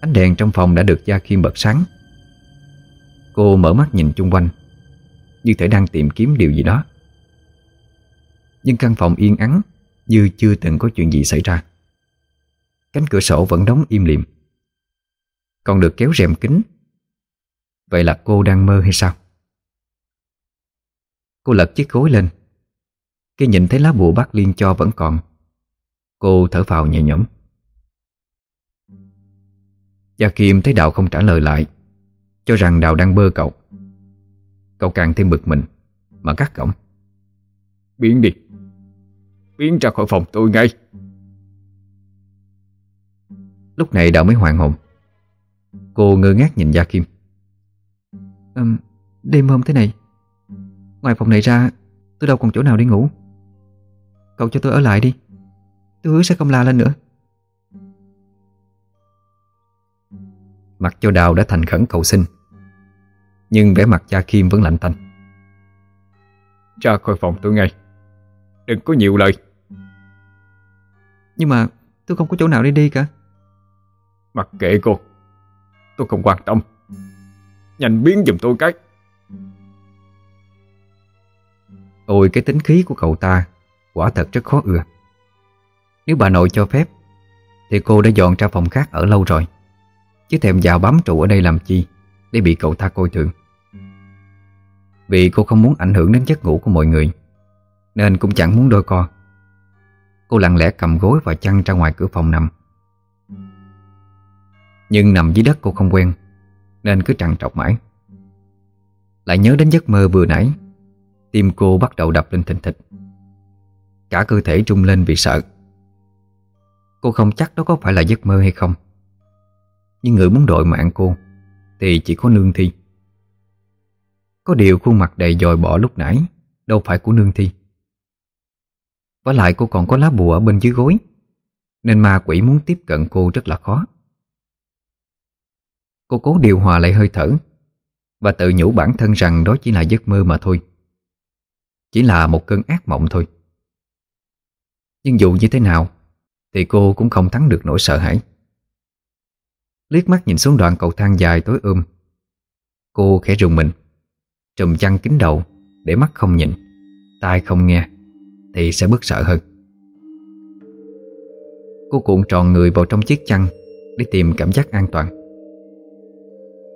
Ánh đèn trong phòng đã được Gia Kim bật sáng. Cô mở mắt nhìn chung quanh, Như thể đang tìm kiếm điều gì đó. Nhưng căn phòng yên ắng Như chưa từng có chuyện gì xảy ra. Cánh cửa sổ vẫn đóng im lìm. Còn được kéo rèm kính Vậy là cô đang mơ hay sao? Cô lật chiếc gối lên khi nhìn thấy lá bùa bác Liên cho vẫn còn Cô thở phào nhẹ nhõm. Gia Kim thấy Đạo không trả lời lại Cho rằng Đào đang bơ cậu. Cậu càng thêm bực mình Mà cắt cổng Biến đi Biến ra khỏi phòng tôi ngay. Lúc này Đào mới hoàn hồn. Cô ngơ ngác nhìn Gia Kim. À, Đêm hôm thế này Ngoài phòng này ra Tôi đâu còn chỗ nào để ngủ Cậu cho tôi ở lại đi. Tôi hứa sẽ không la lên nữa. Mặt cho Đào đã thành khẩn cầu xin Nhưng vẻ mặt cha Kim vẫn lạnh tanh. Ra khỏi phòng tôi ngay. Đừng có nhiều lời. Nhưng mà tôi không có chỗ nào để đi cả. Mặc kệ cô Tôi không quan tâm. Nhanh biến giùm tôi cái. Ôi cái tính khí của cậu ta Quả thật rất khó ưa. Nếu bà nội cho phép, Thì cô đã dọn ra phòng khác ở lâu rồi, Chứ thèm vào bám trụ ở đây làm chi Để bị cậu ta coi thường. Vì cô không muốn ảnh hưởng đến giấc ngủ của mọi người, Nên cũng chẳng muốn đôi co. Cô lặng lẽ cầm gối và chăn ra ngoài cửa phòng nằm. Nhưng nằm dưới đất cô không quen, Nên cứ trằn trọc mãi. Lại nhớ đến giấc mơ vừa nãy, Tim cô bắt đầu đập lên thình thịch. Cả cơ thể trung lên vì sợ. Cô không chắc đó có phải là giấc mơ hay không. Nhưng người muốn đội mạng cô Thì chỉ có nương thi. Có điều khuôn mặt đầy dòi bỏ lúc nãy Đâu phải của nương thi. Và lại cô còn có lá bùa ở bên dưới gối, Nên ma quỷ muốn tiếp cận cô rất là khó. Cô cố điều hòa lại hơi thở Và tự nhủ bản thân rằng đó chỉ là giấc mơ mà thôi. Chỉ là một cơn ác mộng thôi. Nhưng dù như thế nào, Thì cô cũng không thắng được nỗi sợ hãi. Liếc mắt nhìn xuống đoạn cầu thang dài tối ôm, Cô khẽ rùng mình, Trùm chăn kín đầu Để mắt không nhìn, Tai không nghe Thì sẽ bức sợ hơn. Cô cuộn tròn người vào trong chiếc chăn Để tìm cảm giác an toàn.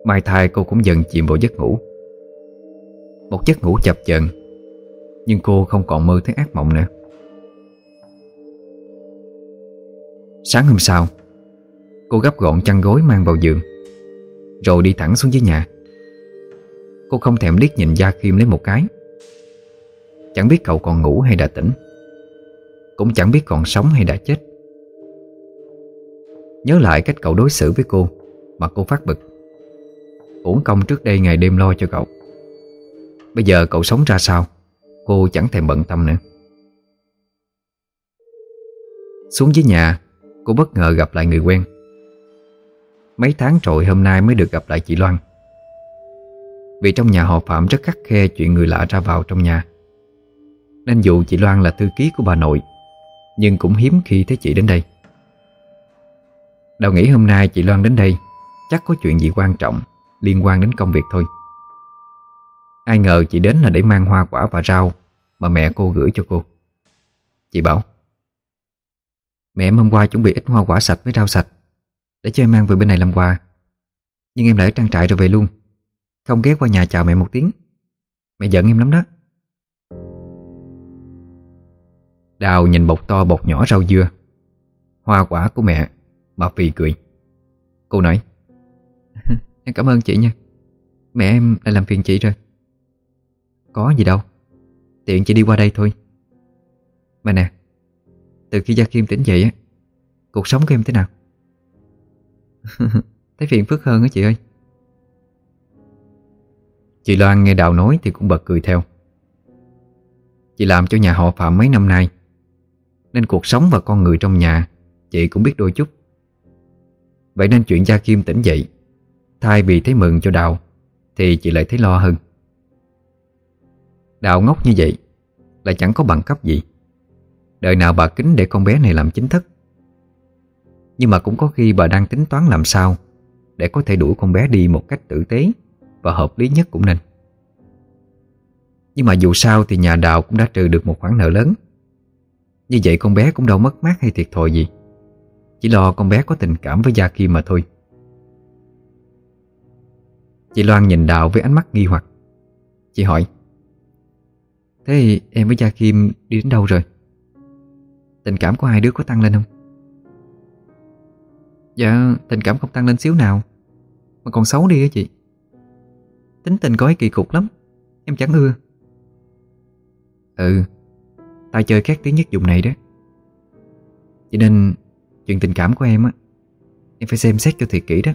Mai thai cô cũng dần chìm vào giấc ngủ. Một giấc ngủ chập chờn, Nhưng cô không còn mơ thấy ác mộng nữa. Sáng hôm sau, Cô gấp gọn chăn gối mang vào giường, Rồi đi thẳng xuống dưới nhà. Cô không thèm liếc nhìn Gia khiêm lấy một cái. Chẳng biết cậu còn ngủ hay đã tỉnh, Cũng chẳng biết còn sống hay đã chết. Nhớ lại cách cậu đối xử với cô Mà cô phát bực. Uổng công trước đây ngày đêm lo cho cậu. Bây giờ cậu sống ra sao, Cô chẳng thèm bận tâm nữa. Xuống dưới nhà Cô bất ngờ gặp lại người quen. Mấy tháng rồi hôm nay mới được gặp lại chị Loan. Vì trong nhà họ Phạm rất khắc khe chuyện người lạ ra vào trong nhà. Nên dù chị Loan là thư ký của bà nội, Nhưng cũng hiếm khi thấy chị đến đây. Đào nghĩ hôm nay chị Loan đến đây, Chắc có chuyện gì quan trọng Liên quan đến công việc thôi. Ai ngờ chị đến là để mang hoa quả và rau Mà mẹ cô gửi cho cô. Chị bảo Mẹ em hôm qua chuẩn bị ít hoa quả sạch với rau sạch. Để cho em mang về bên này làm quà. Nhưng em lại ở trang trại rồi về luôn. Không ghé qua nhà chào mẹ một tiếng. Mẹ giận em lắm đó. Đào nhìn bột to bột nhỏ rau dưa. Hoa quả của mẹ, Bà Phi cười. Cô nói, Em cảm ơn chị nha. Mẹ em lại làm phiền chị rồi. Có gì đâu. Tiện chị đi qua đây thôi. Mà nè từ khi Gia Kim tỉnh dậy á, Cuộc sống của em thế nào? Thấy phiền phức hơn á chị ơi. Chị Loan nghe Đào nói thì cũng bật cười theo. Chị làm cho nhà họ Phạm mấy năm nay, Nên cuộc sống và con người trong nhà Chị cũng biết đôi chút. Vậy nên chuyện Gia Kim tỉnh dậy, Thay vì thấy mừng cho Đào, Thì chị lại thấy lo hơn. Đào ngốc như vậy Lại chẳng có bằng cấp gì. Đời nào bà kính để con bé này làm chính thức? Nhưng mà cũng có khi bà đang tính toán làm sao Để có thể đuổi con bé đi một cách tử tế Và hợp lý nhất cũng nên. Nhưng mà dù sao thì nhà Đào cũng đã trừ được một khoản nợ lớn. Như vậy con bé cũng đâu mất mát hay thiệt thòi gì. Chỉ lo con bé có tình cảm với Gia Kim mà thôi. Chị Loan nhìn Đào với ánh mắt nghi hoặc. Chị hỏi, Thế em với Gia Kim đi đến đâu rồi? Tình cảm của hai đứa có tăng lên không? Dạ, tình cảm không tăng lên xíu nào. Mà còn xấu đi á chị. Tính tình có ấy kỳ cục lắm. Em chẳng ưa. Ừ Tài chơi khác tiếng nhất dùng này đó. Cho nên Chuyện tình cảm của em á Em phải xem xét cho thiệt kỹ đó.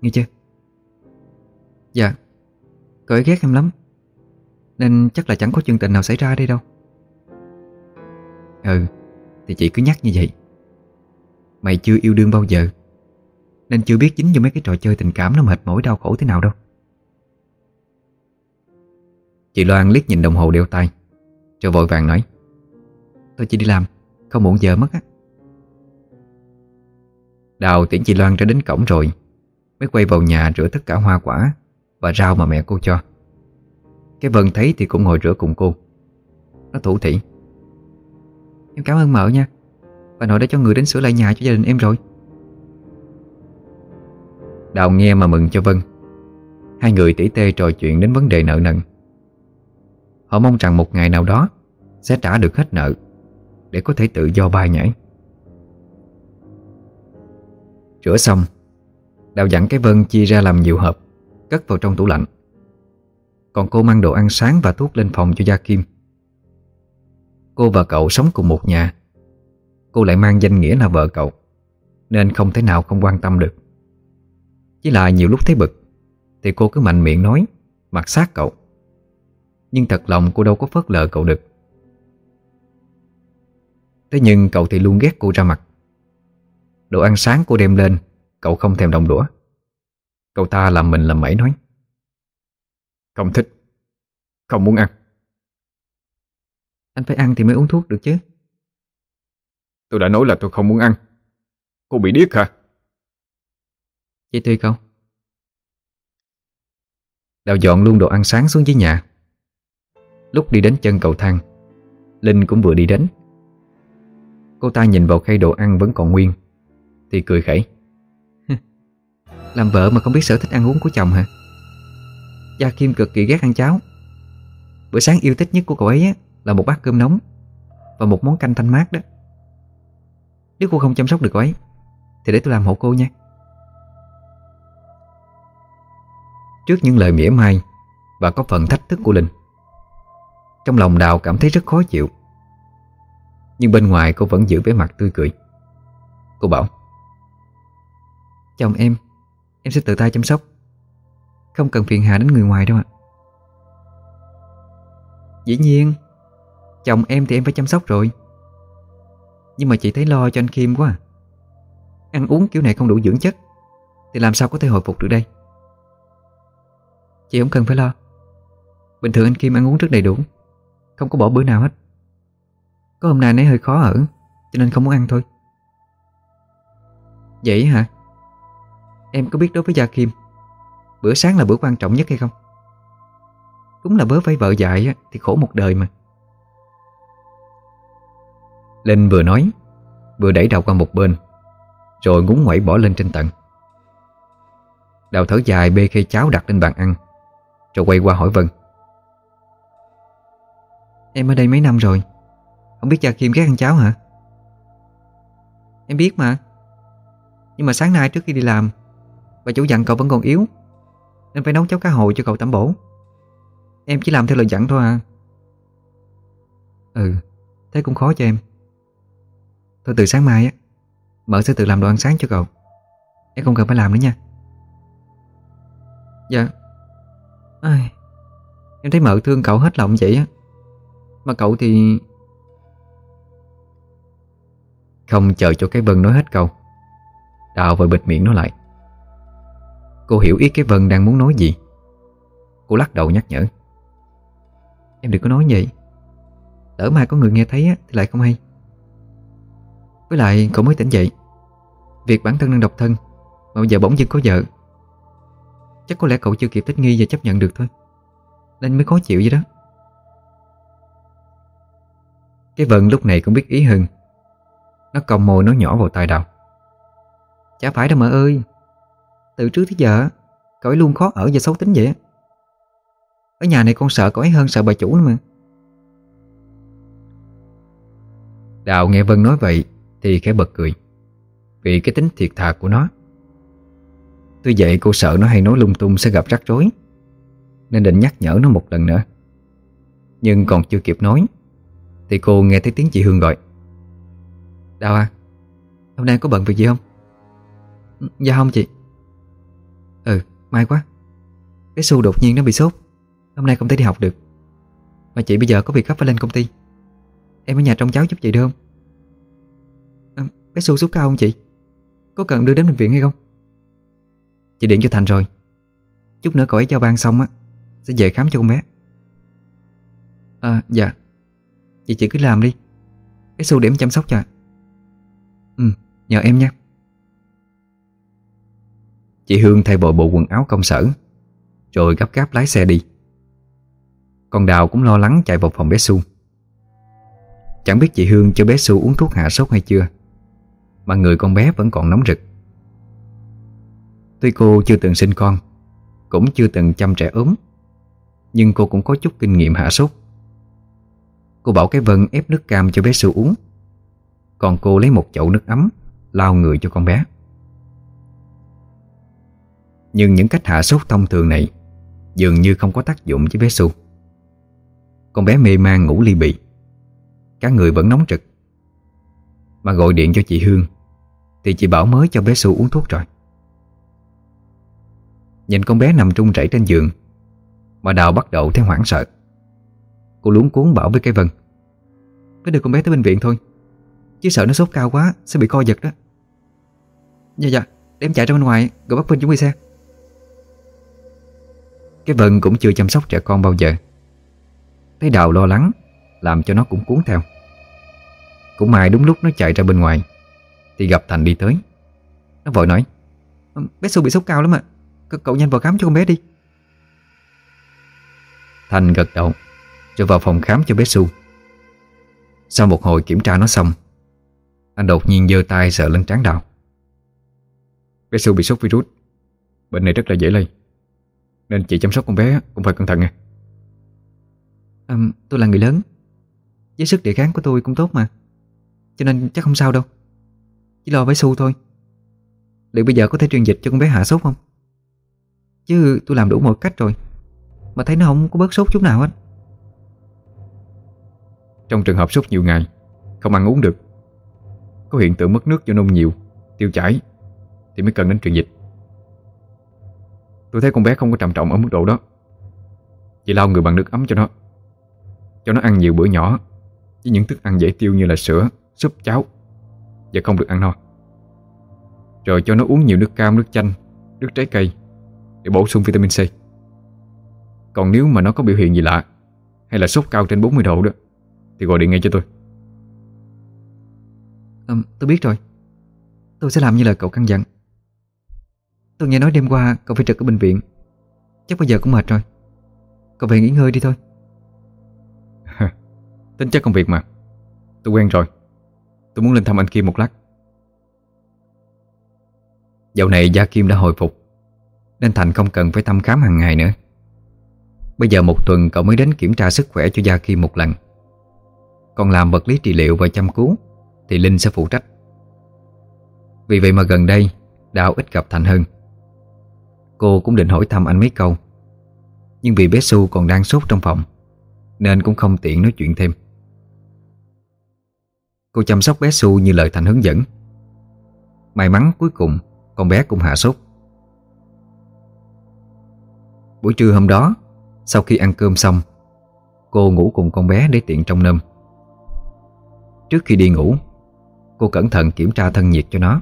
Nghe chưa? Dạ Cậu ấy ghét em lắm. Nên chắc là chẳng có chuyện tình nào xảy ra đây đâu. Ừ. Thì chị cứ nhắc như vậy. Mày chưa yêu đương bao giờ, Nên chưa biết dính vô mấy cái trò chơi tình cảm Nó mệt mỏi đau khổ thế nào đâu. Chị Loan liếc nhìn đồng hồ đeo tay Rồi vội vàng nói Tôi chỉ đi làm, Không muộn giờ mất á. Đào tiễn chị Loan ra đến cổng rồi, Mới quay vào nhà rửa tất cả hoa quả Và rau mà mẹ cô cho. Cái Vân thấy thì cũng ngồi rửa cùng cô. Nó thủ thỉ. Em cảm ơn mợ nha. Bà nội đã cho người đến sửa lại nhà cho gia đình em rồi. Đào nghe mà mừng cho Vân. Hai người tỉ tê trò chuyện đến vấn đề nợ nần. Họ mong rằng một ngày nào đó Sẽ trả được hết nợ Để có thể tự do bay nhảy. Rửa xong, Đào dặn cái Vân chia ra làm nhiều hộp, Cất vào trong tủ lạnh. Còn cô mang đồ ăn sáng và thuốc lên phòng cho Gia Kim. Cô và cậu sống cùng một nhà. Cô lại mang danh nghĩa là vợ cậu, Nên không thể nào không quan tâm được. Chỉ là nhiều lúc thấy bực, Thì cô cứ mạnh miệng nói Mặt sát cậu. Nhưng thật lòng cô đâu có phớt lờ cậu được. Thế nhưng cậu thì luôn ghét cô ra mặt. Đồ ăn sáng cô đem lên, Cậu không thèm động đũa. Cậu ta làm mình làm mẩy nói, Không thích, Không muốn ăn. Anh phải ăn thì mới uống thuốc được chứ. Tôi đã nói là tôi không muốn ăn. Cô bị điếc hả? Vậy tùy cậu Đào dọn luôn đồ ăn sáng xuống dưới nhà. Lúc đi đến chân cầu thang Linh cũng vừa đi đến. Cô ta nhìn vào khay đồ ăn vẫn còn nguyên Thì cười khẩy. Làm vợ mà không biết sở thích ăn uống của chồng hả? Gia Kim cực kỳ ghét ăn cháo. Bữa sáng yêu thích nhất của cậu ấy á, là một bát cơm nóng Và một món canh thanh mát đó. Nếu cô không chăm sóc được cô ấy, Thì để tôi làm hộ cô nha. Trước những lời mỉa mai Và có phần thách thức của Linh, Trong lòng Đào cảm thấy rất khó chịu. Nhưng bên ngoài cô vẫn giữ vẻ mặt tươi cười. Cô bảo, Chồng em Em sẽ tự tay chăm sóc. Không cần phiền hà đến người ngoài đâu ạ. Dĩ nhiên Chồng em thì em phải chăm sóc rồi. Nhưng mà chị thấy lo cho anh Kim quá à. Ăn uống kiểu này không đủ dưỡng chất, Thì làm sao có thể hồi phục được đây? Chị không cần phải lo. Bình thường anh Kim ăn uống rất đầy đủ, Không có bỏ bữa nào hết. Có hôm nay nấy hơi khó ở, Cho nên không muốn ăn thôi. Vậy hả? Em có biết đối với Gia Kim, Bữa sáng là bữa quan trọng nhất hay không? Đúng là bớ phải vợ dạy Thì khổ một đời mà. Linh vừa nói Vừa đẩy đầu qua một bên Rồi ngúng ngoẩy bỏ lên trên tận Đào thở dài bê khay cháo đặt lên bàn ăn Rồi quay qua hỏi Vân. Em ở đây mấy năm rồi? Không biết Gia Kim ghét ăn cháo hả? Em biết mà. Nhưng mà sáng nay trước khi đi làm Bà chủ dặn cậu vẫn còn yếu Nên phải nấu cháo cá hồi cho cậu tẩm bổ. Em chỉ làm theo lời dặn thôi à. Ừ. Thế cũng khó cho em Thôi từ sáng mai á Mợ sẽ tự làm đồ ăn sáng cho cậu. Em không cần phải làm nữa nha. Dạ. Ai... Em thấy mợ thương cậu hết lòng vậy á. Mà cậu thì Không chờ cho cái Vân nói hết câu. Đào vội bịt miệng nó lại. Cô hiểu ý cái Vân đang muốn nói gì. Cô lắc đầu nhắc nhở. Em đừng có nói vậy. Lỡ mai có người nghe thấy á, thì lại không hay. Với lại cậu mới tỉnh dậy. Việc bản thân đang độc thân, Mà bây giờ bỗng dưng có vợ. Chắc có lẽ cậu chưa kịp thích nghi và chấp nhận được thôi. Nên mới khó chịu vậy đó. Cái Vân lúc này cũng biết ý hơn. Nó còng môi nói nhỏ vào tai đào. Chả phải đâu mợ ơi. Từ trước tới giờ, Cậu ấy luôn khó ở và xấu tính vậy Ở nhà này con sợ cậu ấy hơn sợ bà chủ nữa mà. Đào nghe Vân nói vậy thì khẽ bật cười. Vì cái tính thiệt thà của nó. Tuy vậy cô sợ nó hay nói lung tung sẽ gặp rắc rối Nên định nhắc nhở nó một lần nữa. Nhưng còn chưa kịp nói Thì cô nghe thấy tiếng chị Hương gọi. Đào à Hôm nay có bận việc gì không? Dạ không chị. Ừ, may quá. Cái Su đột nhiên nó bị sốt. Hôm nay không thể đi học được. Mà chị bây giờ có việc gấp phải lên công ty. Em ở nhà trong cháu giúp chị được không? Bé Su sốt cao không chị? Có cần đưa đến bệnh viện hay không? Chị điện cho Thành rồi. Chút nữa cậu ấy giao ban xong á, Sẽ về khám cho con bé. À dạ. Chị chị cứ làm đi. Bé Su điểm chăm sóc cho Ừ nhờ em nha. Chị Hương thay bộ bộ quần áo công sở, Rồi gấp gáp lái xe đi. Còn Đào cũng lo lắng chạy vào phòng bé Su Chẳng biết chị Hương cho bé Su uống thuốc hạ sốt hay chưa. Mà người con bé vẫn còn nóng rực. Tuy cô chưa từng sinh con, Cũng chưa từng chăm trẻ ốm, Nhưng cô cũng có chút kinh nghiệm hạ sốt. Cô bảo cái Vân ép nước cam cho bé Su uống, Còn cô lấy một chậu nước ấm Lao người cho con bé. Nhưng những cách hạ sốt thông thường này Dường như không có tác dụng với bé Su. Con bé mê man ngủ ly bì, Cả người vẫn nóng trực mà gọi điện cho chị Hương, Thì chị bảo mới cho bé Xu uống thuốc rồi. Nhìn con bé nằm trung chảy trên giường, Mà Đào bắt đầu thấy hoảng sợ. Cô luống cuốn bảo với cái Vân Phải đưa con bé tới bệnh viện thôi, Chứ sợ nó sốt cao quá Sẽ bị co giật đó. Dạ dạ Để em chạy ra bên ngoài, Gọi bác Vinh chuẩn bị xe. Cái Vân cũng chưa chăm sóc trẻ con bao giờ. Thấy Đào lo lắng, Làm cho nó cũng cuốn theo. Cũng may đúng lúc nó chạy ra bên ngoài. Thì gặp Thành đi tới. Nó vội nói Bé Su bị sốt cao lắm ạ. C Cậu nhanh vào khám cho con bé đi. Thành gật đầu Rồi vào phòng khám cho bé Su Sau một hồi kiểm tra nó xong Anh đột nhiên giơ tay sợ lên trán Đào Bé Su bị sốt virus. Bệnh này rất là dễ lây. Nên chị chăm sóc con bé cũng phải cẩn thận nha. À, Tôi là người lớn. Với sức đề kháng của tôi cũng tốt mà. Cho nên chắc không sao đâu. Chỉ lo với Su thôi. Liệu bây giờ có thể truyền dịch cho con bé hạ sốt không? Chứ tôi làm đủ mọi cách rồi Mà thấy nó không có bớt sốt chút nào hết. Trong trường hợp sốt nhiều ngày Không ăn uống được Có hiện tượng mất nước do nôn nhiều Tiêu chảy Thì mới cần đến truyền dịch. Tôi thấy con bé không có trầm trọng ở mức độ đó. Chỉ lau người bằng nước ấm cho nó. Cho nó ăn nhiều bữa nhỏ Với những thức ăn dễ tiêu như là sữa, súp, cháo Và không được ăn no. Rồi cho nó uống nhiều nước cam, nước chanh, nước trái cây Để bổ sung vitamin C. Còn nếu mà nó có biểu hiện gì lạ Hay là sốt cao trên 40 độ đó Thì gọi điện ngay cho tôi. À, Tôi biết rồi. Tôi sẽ làm như lời cậu căn dặn. Tôi nghe nói đêm qua cậu phải trực ở bệnh viện. Chắc bây giờ cũng mệt rồi. Cậu về nghỉ ngơi đi thôi. Tính chất công việc mà. Tôi quen rồi Tôi muốn lên thăm anh Kim một lát. Dạo này Gia Kim đã hồi phục, Nên Thành không cần phải thăm khám hàng ngày nữa. Bây giờ một tuần cậu mới đến kiểm tra sức khỏe cho Gia Kim một lần. Còn làm vật lý trị liệu và chăm cứu, Thì Linh sẽ phụ trách. Vì vậy mà gần đây Đạo ít gặp Thành hơn. Cô cũng định hỏi thăm anh mấy câu. Nhưng vì bé Su còn đang sốt trong phòng, Nên cũng không tiện nói chuyện thêm. Cô chăm sóc bé Su như lời Thành hướng dẫn. May mắn cuối cùng, Con bé cũng hạ sốt. Buổi trưa hôm đó, Sau khi ăn cơm xong, Cô ngủ cùng con bé để tiện trong nơm Trước khi đi ngủ, Cô cẩn thận kiểm tra thân nhiệt cho nó.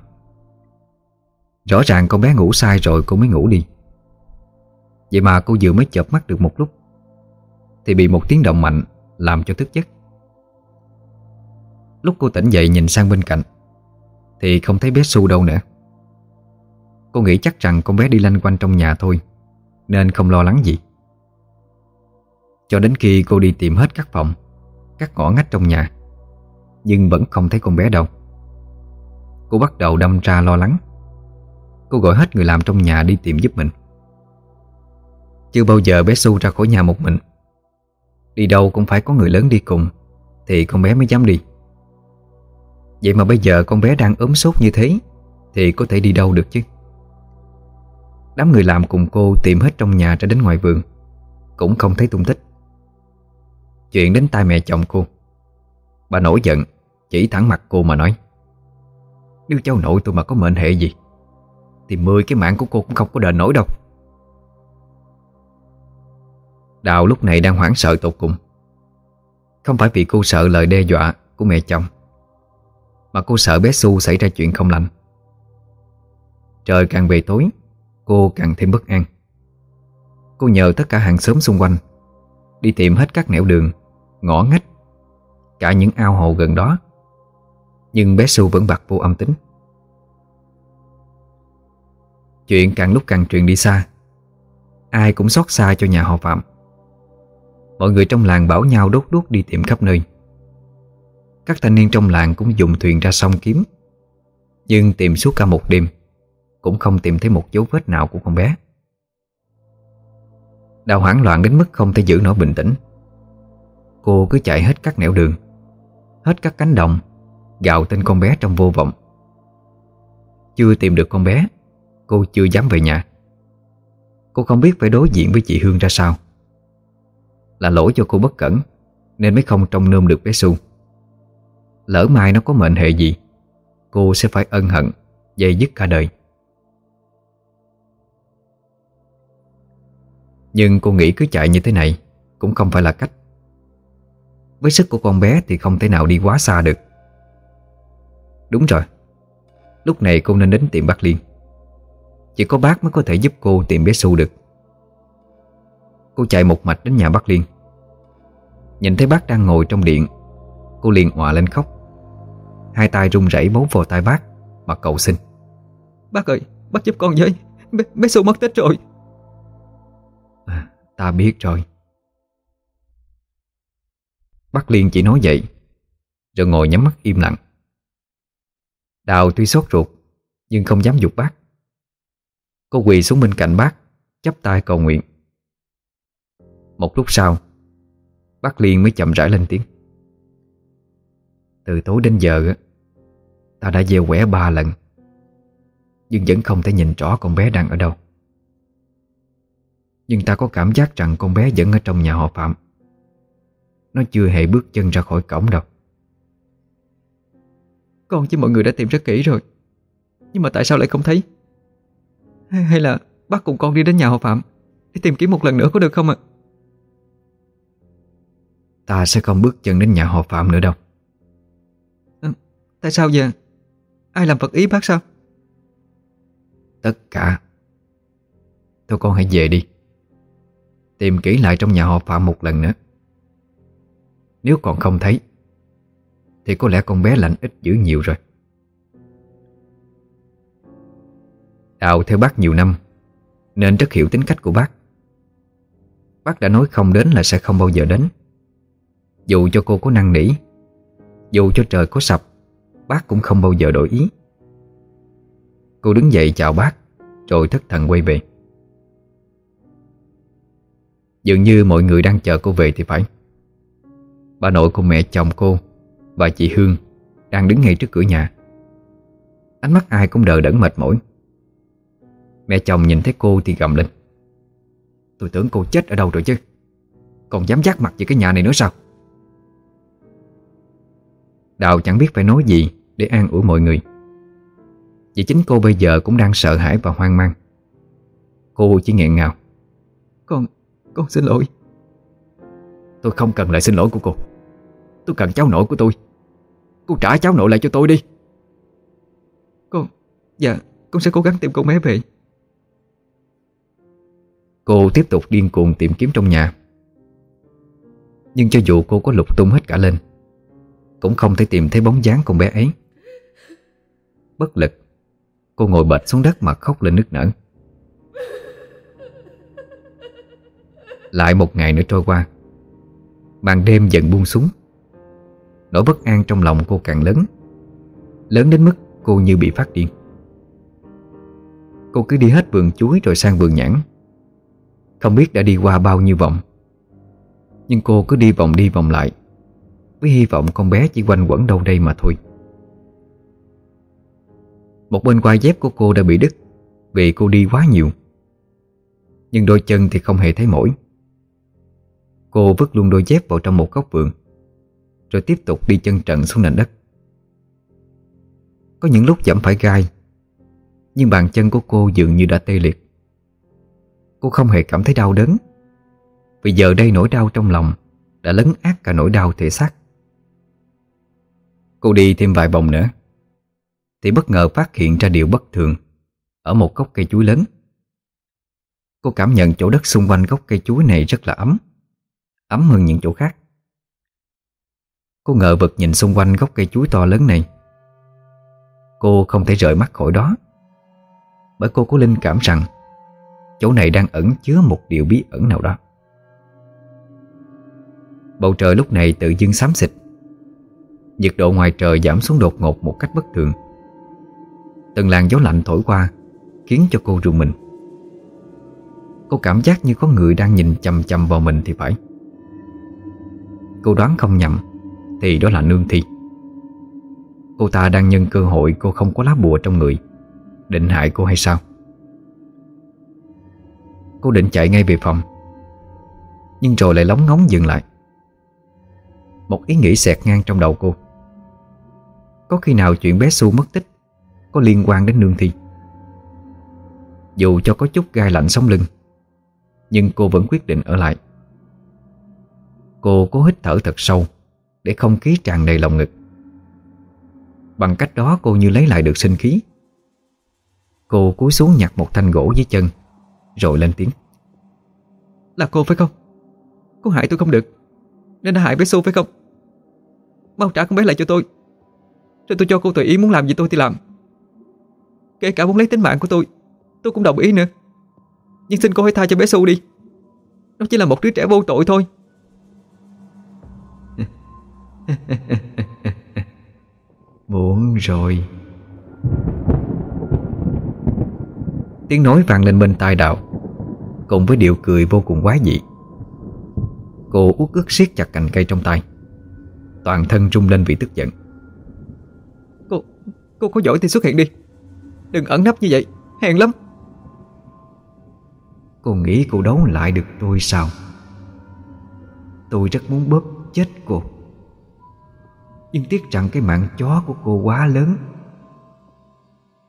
Rõ ràng con bé ngủ sai rồi, cô mới ngủ đi. Vậy mà cô vừa mới chợp mắt được một lúc, Thì bị một tiếng động mạnh Làm cho thức giấc. Lúc cô tỉnh dậy nhìn sang bên cạnh, Thì không thấy bé Su đâu nữa. Cô nghĩ chắc rằng con bé đi lanh quanh trong nhà thôi, Nên không lo lắng gì. Cho đến khi cô đi tìm hết các phòng, Các ngõ ngách trong nhà, Nhưng vẫn không thấy con bé đâu. Cô bắt đầu đâm ra lo lắng. Cô gọi hết người làm trong nhà đi tìm giúp mình. Chưa bao giờ bé Su ra khỏi nhà một mình. Đi đâu cũng phải có người lớn đi cùng, Thì con bé mới dám đi. Vậy mà bây giờ con bé đang ốm sốt như thế, Thì có thể đi đâu được chứ? Đám người làm cùng cô tìm hết trong nhà ra đến ngoài vườn, Cũng không thấy tung tích. Chuyện đến tai mẹ chồng cô, Bà nổi giận, Chỉ thẳng mặt cô mà nói, Nếu cháu nội tôi mà có mệnh hệ gì, Thì 10 cái mạng của cô cũng không có đền nổi đâu. Đào lúc này đang hoảng sợ tột cùng. Không phải vì cô sợ lời đe dọa của mẹ chồng mà cô sợ bé Su xảy ra chuyện không lành. Trời càng về tối, Cô càng thêm bất an. Cô nhờ tất cả hàng xóm xung quanh, Đi tìm hết các nẻo đường, Ngõ ngách, Cả những ao hồ gần đó. Nhưng bé Su vẫn bạc vô âm tính. Chuyện càng lúc càng truyền đi xa, Ai cũng xót xa cho nhà họ Phạm. Mọi người trong làng bảo nhau đốt đuốc đi tìm khắp nơi. Các thanh niên trong làng cũng dùng thuyền ra sông kiếm. Nhưng tìm suốt cả một đêm, Cũng không tìm thấy một dấu vết nào của con bé. Đào hoảng loạn đến mức không thể giữ nổi bình tĩnh. Cô cứ chạy hết các nẻo đường, Hết các cánh đồng, Gào tên con bé trong vô vọng. Chưa tìm được con bé, Cô chưa dám về nhà. Cô không biết phải đối diện với chị Hương ra sao. Là lỗi cho cô bất cẩn, Nên mới không trông nôm được bé Su. Lỡ mai nó có mệnh hệ gì, Cô sẽ phải ân hận Dây dứt cả đời. Nhưng cô nghĩ cứ chạy như thế này Cũng không phải là cách. Với sức của con bé thì không thể nào đi quá xa được. Đúng rồi, Lúc này cô nên đến tiệm bác Liên. Chỉ có bác mới có thể giúp cô tìm bé Su được. Cô chạy một mạch đến nhà bác Liên. Nhìn thấy bác đang ngồi trong điện, Cô liền òa lên khóc. Hai tay run rẩy bấu vào tay bác. Mà cầu xin. Bác ơi, bác giúp con với. Bé, bé Su mất tích rồi. À, Ta biết rồi. Bác Liên chỉ nói vậy Rồi ngồi nhắm mắt im lặng. Đào tuy sốt ruột Nhưng không dám dục bác. Cô quỳ xuống bên cạnh bác chắp tay cầu nguyện. Một lúc sau Bác Liên mới chậm rãi lên tiếng. Từ tối đến giờ Ta đã gieo quẻ ba lần Nhưng vẫn không thể nhìn rõ con bé đang ở đâu. Nhưng ta có cảm giác rằng con bé vẫn ở trong nhà họ Phạm. Nó chưa hề bước chân ra khỏi cổng đâu. Con chứ mọi người đã tìm rất kỹ rồi Nhưng mà tại sao lại không thấy? Hay, hay là bác cùng con đi đến nhà họ Phạm Để tìm kiếm một lần nữa có được không ạ? Ta sẽ không bước chân đến nhà họ Phạm nữa đâu. À, Tại sao vậy Ai làm vật ý bác sao? Tất cả. Thôi con hãy về đi. Tìm kỹ lại trong nhà họ Phạm một lần nữa. Nếu còn không thấy, Thì có lẽ con bé lạnh ít dữ nhiều rồi. Đào theo bác nhiều năm, Nên rất hiểu tính cách của bác. Bác đã nói không đến là sẽ không bao giờ đến. Dù cho cô có năng nỉ, Dù cho trời có sập Bác cũng không bao giờ đổi ý. Cô đứng dậy chào bác, Rồi thất thần quay về. Dường như mọi người đang chờ cô về thì phải. Bà nội của mẹ chồng cô Và chị Hương, Đang đứng ngay trước cửa nhà. Ánh mắt ai cũng đờ đẫn mệt mỏi. Mẹ chồng nhìn thấy cô thì gầm lên. Tôi tưởng cô chết ở đâu rồi chứ? Còn dám giác mặt về cái nhà này nữa sao? Đào chẳng biết phải nói gì. Để an ủi mọi người. Vì chính cô bây giờ cũng đang sợ hãi và hoang mang. Cô chỉ nghẹn ngào. Con, con xin lỗi. Tôi không cần lời xin lỗi của cô. Tôi cần cháu nội của tôi. Cô trả cháu nội lại cho tôi đi. Con, dạ, con sẽ cố gắng tìm con bé về. Cô tiếp tục điên cuồng tìm kiếm trong nhà. Nhưng cho dù cô có lục tung hết cả lên Cũng không thể tìm thấy bóng dáng con bé ấy Bất lực. Cô ngồi bệt xuống đất mà khóc lên nức nở. Lại một ngày nữa trôi qua. Màn đêm dần buông xuống. Nỗi bất an trong lòng cô càng lớn. Lớn đến mức cô như bị phát điên. Cô cứ đi hết vườn chuối rồi sang vườn nhãn. Không biết đã đi qua bao nhiêu vòng. Nhưng cô cứ đi vòng đi vòng lại. Với hy vọng con bé chỉ quanh quẩn đâu đây mà thôi. Một bên quai dép của cô đã bị đứt Vì cô đi quá nhiều. Nhưng đôi chân thì không hề thấy mỏi. Cô vứt luôn đôi dép vào trong một góc vườn, Rồi tiếp tục đi chân trần xuống nền đất. Có những lúc dẫm phải gai, Nhưng bàn chân của cô dường như đã tê liệt. Cô không hề cảm thấy đau đớn, Vì giờ đây nỗi đau trong lòng Đã lấn át cả nỗi đau thể xác. Cô đi thêm vài vòng nữa thì bất ngờ phát hiện ra điều bất thường. Ở một gốc cây chuối lớn. Cô cảm nhận chỗ đất xung quanh gốc cây chuối này rất là ấm. Ấm hơn những chỗ khác. Cô ngờ vực nhìn xung quanh gốc cây chuối to lớn này. Cô không thể rời mắt khỏi đó. Bởi cô có linh cảm rằng Chỗ này đang ẩn chứa một điều bí ẩn nào đó. Bầu trời lúc này tự dưng xám xịt. Nhiệt độ ngoài trời giảm xuống đột ngột một cách bất thường. Từng làn gió lạnh thổi qua, Khiến cho cô rùng mình. Cô cảm giác như có người đang nhìn chầm chầm vào mình thì phải. Cô đoán không nhầm, Thì đó là Nương Thi. Cô ta đang nhân cơ hội cô không có lá bùa trong người. Định hại cô hay sao? Cô định chạy ngay về phòng, Nhưng rồi lại lóng ngóng dừng lại. Một ý nghĩ xẹt ngang trong đầu cô. Có khi nào chuyện bé Su mất tích có liên quan đến Nương Thi Dù cho có chút gai lạnh sống lưng, Nhưng cô vẫn quyết định ở lại. Cô cố hít thở thật sâu Để không khí tràn đầy lòng ngực. Bằng cách đó cô như lấy lại được sinh khí. Cô cúi xuống nhặt một thanh gỗ dưới chân, Rồi lên tiếng. Là cô phải không? Cô hại tôi không được, Nên đã hại bé xu phải không? Mau trả con bé lại cho tôi. Rồi tôi cho cô tùy ý muốn làm gì tôi thì làm. Kể cả muốn lấy tính mạng của tôi Tôi cũng đồng ý nữa. Nhưng xin cô hãy tha cho bé Su đi. Nó chỉ là một đứa trẻ vô tội thôi. Muộn rồi. Tiếng nói vang lên bên tai đạo Cùng với điệu cười vô cùng quái dị. Cô út ức siết chặt cành cây trong tay. Toàn thân rung lên vì tức giận. Cô, cô có giỏi thì xuất hiện đi Đừng ẩn nấp như vậy Hèn lắm. Cô nghĩ cô đấu lại được tôi sao? Tôi rất muốn bóp chết cô. Nhưng tiếc rằng cái mạng chó của cô quá lớn.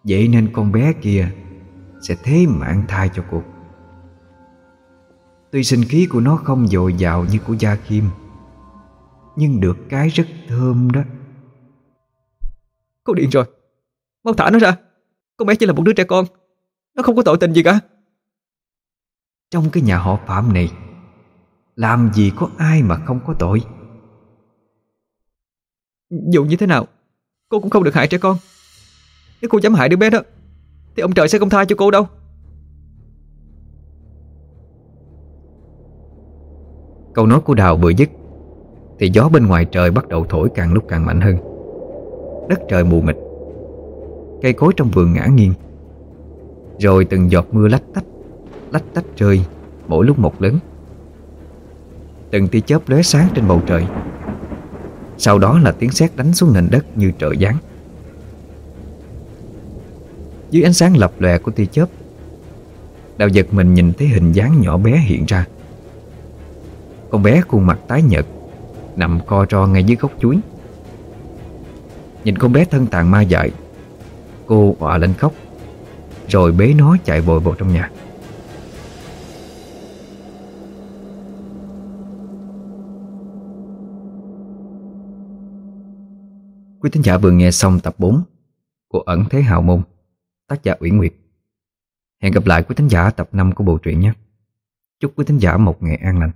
Vậy nên con bé kia Sẽ thế mạng thai cho cô. Tuy sinh khí của nó không dồi dào như của Gia Kim Nhưng được cái rất thơm đó. Cô điên rồi. Mau thả nó ra Con bé chỉ là một đứa trẻ con. Nó không có tội tình gì cả. Trong cái nhà họ Phạm này Làm gì có ai mà không có tội? Dù như thế nào Cô cũng không được hại trẻ con. Nếu cô dám hại đứa bé đó Thì ông trời sẽ không tha cho cô đâu. Câu nói của Đào vừa dứt Thì gió bên ngoài trời bắt đầu thổi càng lúc càng mạnh hơn. Đất trời mù mịt Cây cối trong vườn ngã nghiêng. Rồi từng giọt mưa lách tách Lách tách rơi Mỗi lúc một lớn. Từng tia chớp lóe sáng trên bầu trời. Sau đó là tiếng sét đánh xuống nền đất như trợ giáng. Dưới ánh sáng lập lòe của tia chớp Đào giật mình nhìn thấy hình dáng nhỏ bé hiện ra. Con bé khuôn mặt tái nhợt, Nằm co ro ngay dưới gốc chuối. Nhìn con bé thân tàn ma dại Cô òa lên khóc, Rồi bế nó chạy vội vào trong nhà. Quý thính giả vừa nghe xong tập 4 Của Ẩn Thế Hào Môn, Tác giả Uyển Nguyệt. Hẹn gặp lại quý thính giả tập 5 của bộ truyện nhé. Chúc quý thính giả một ngày an lành.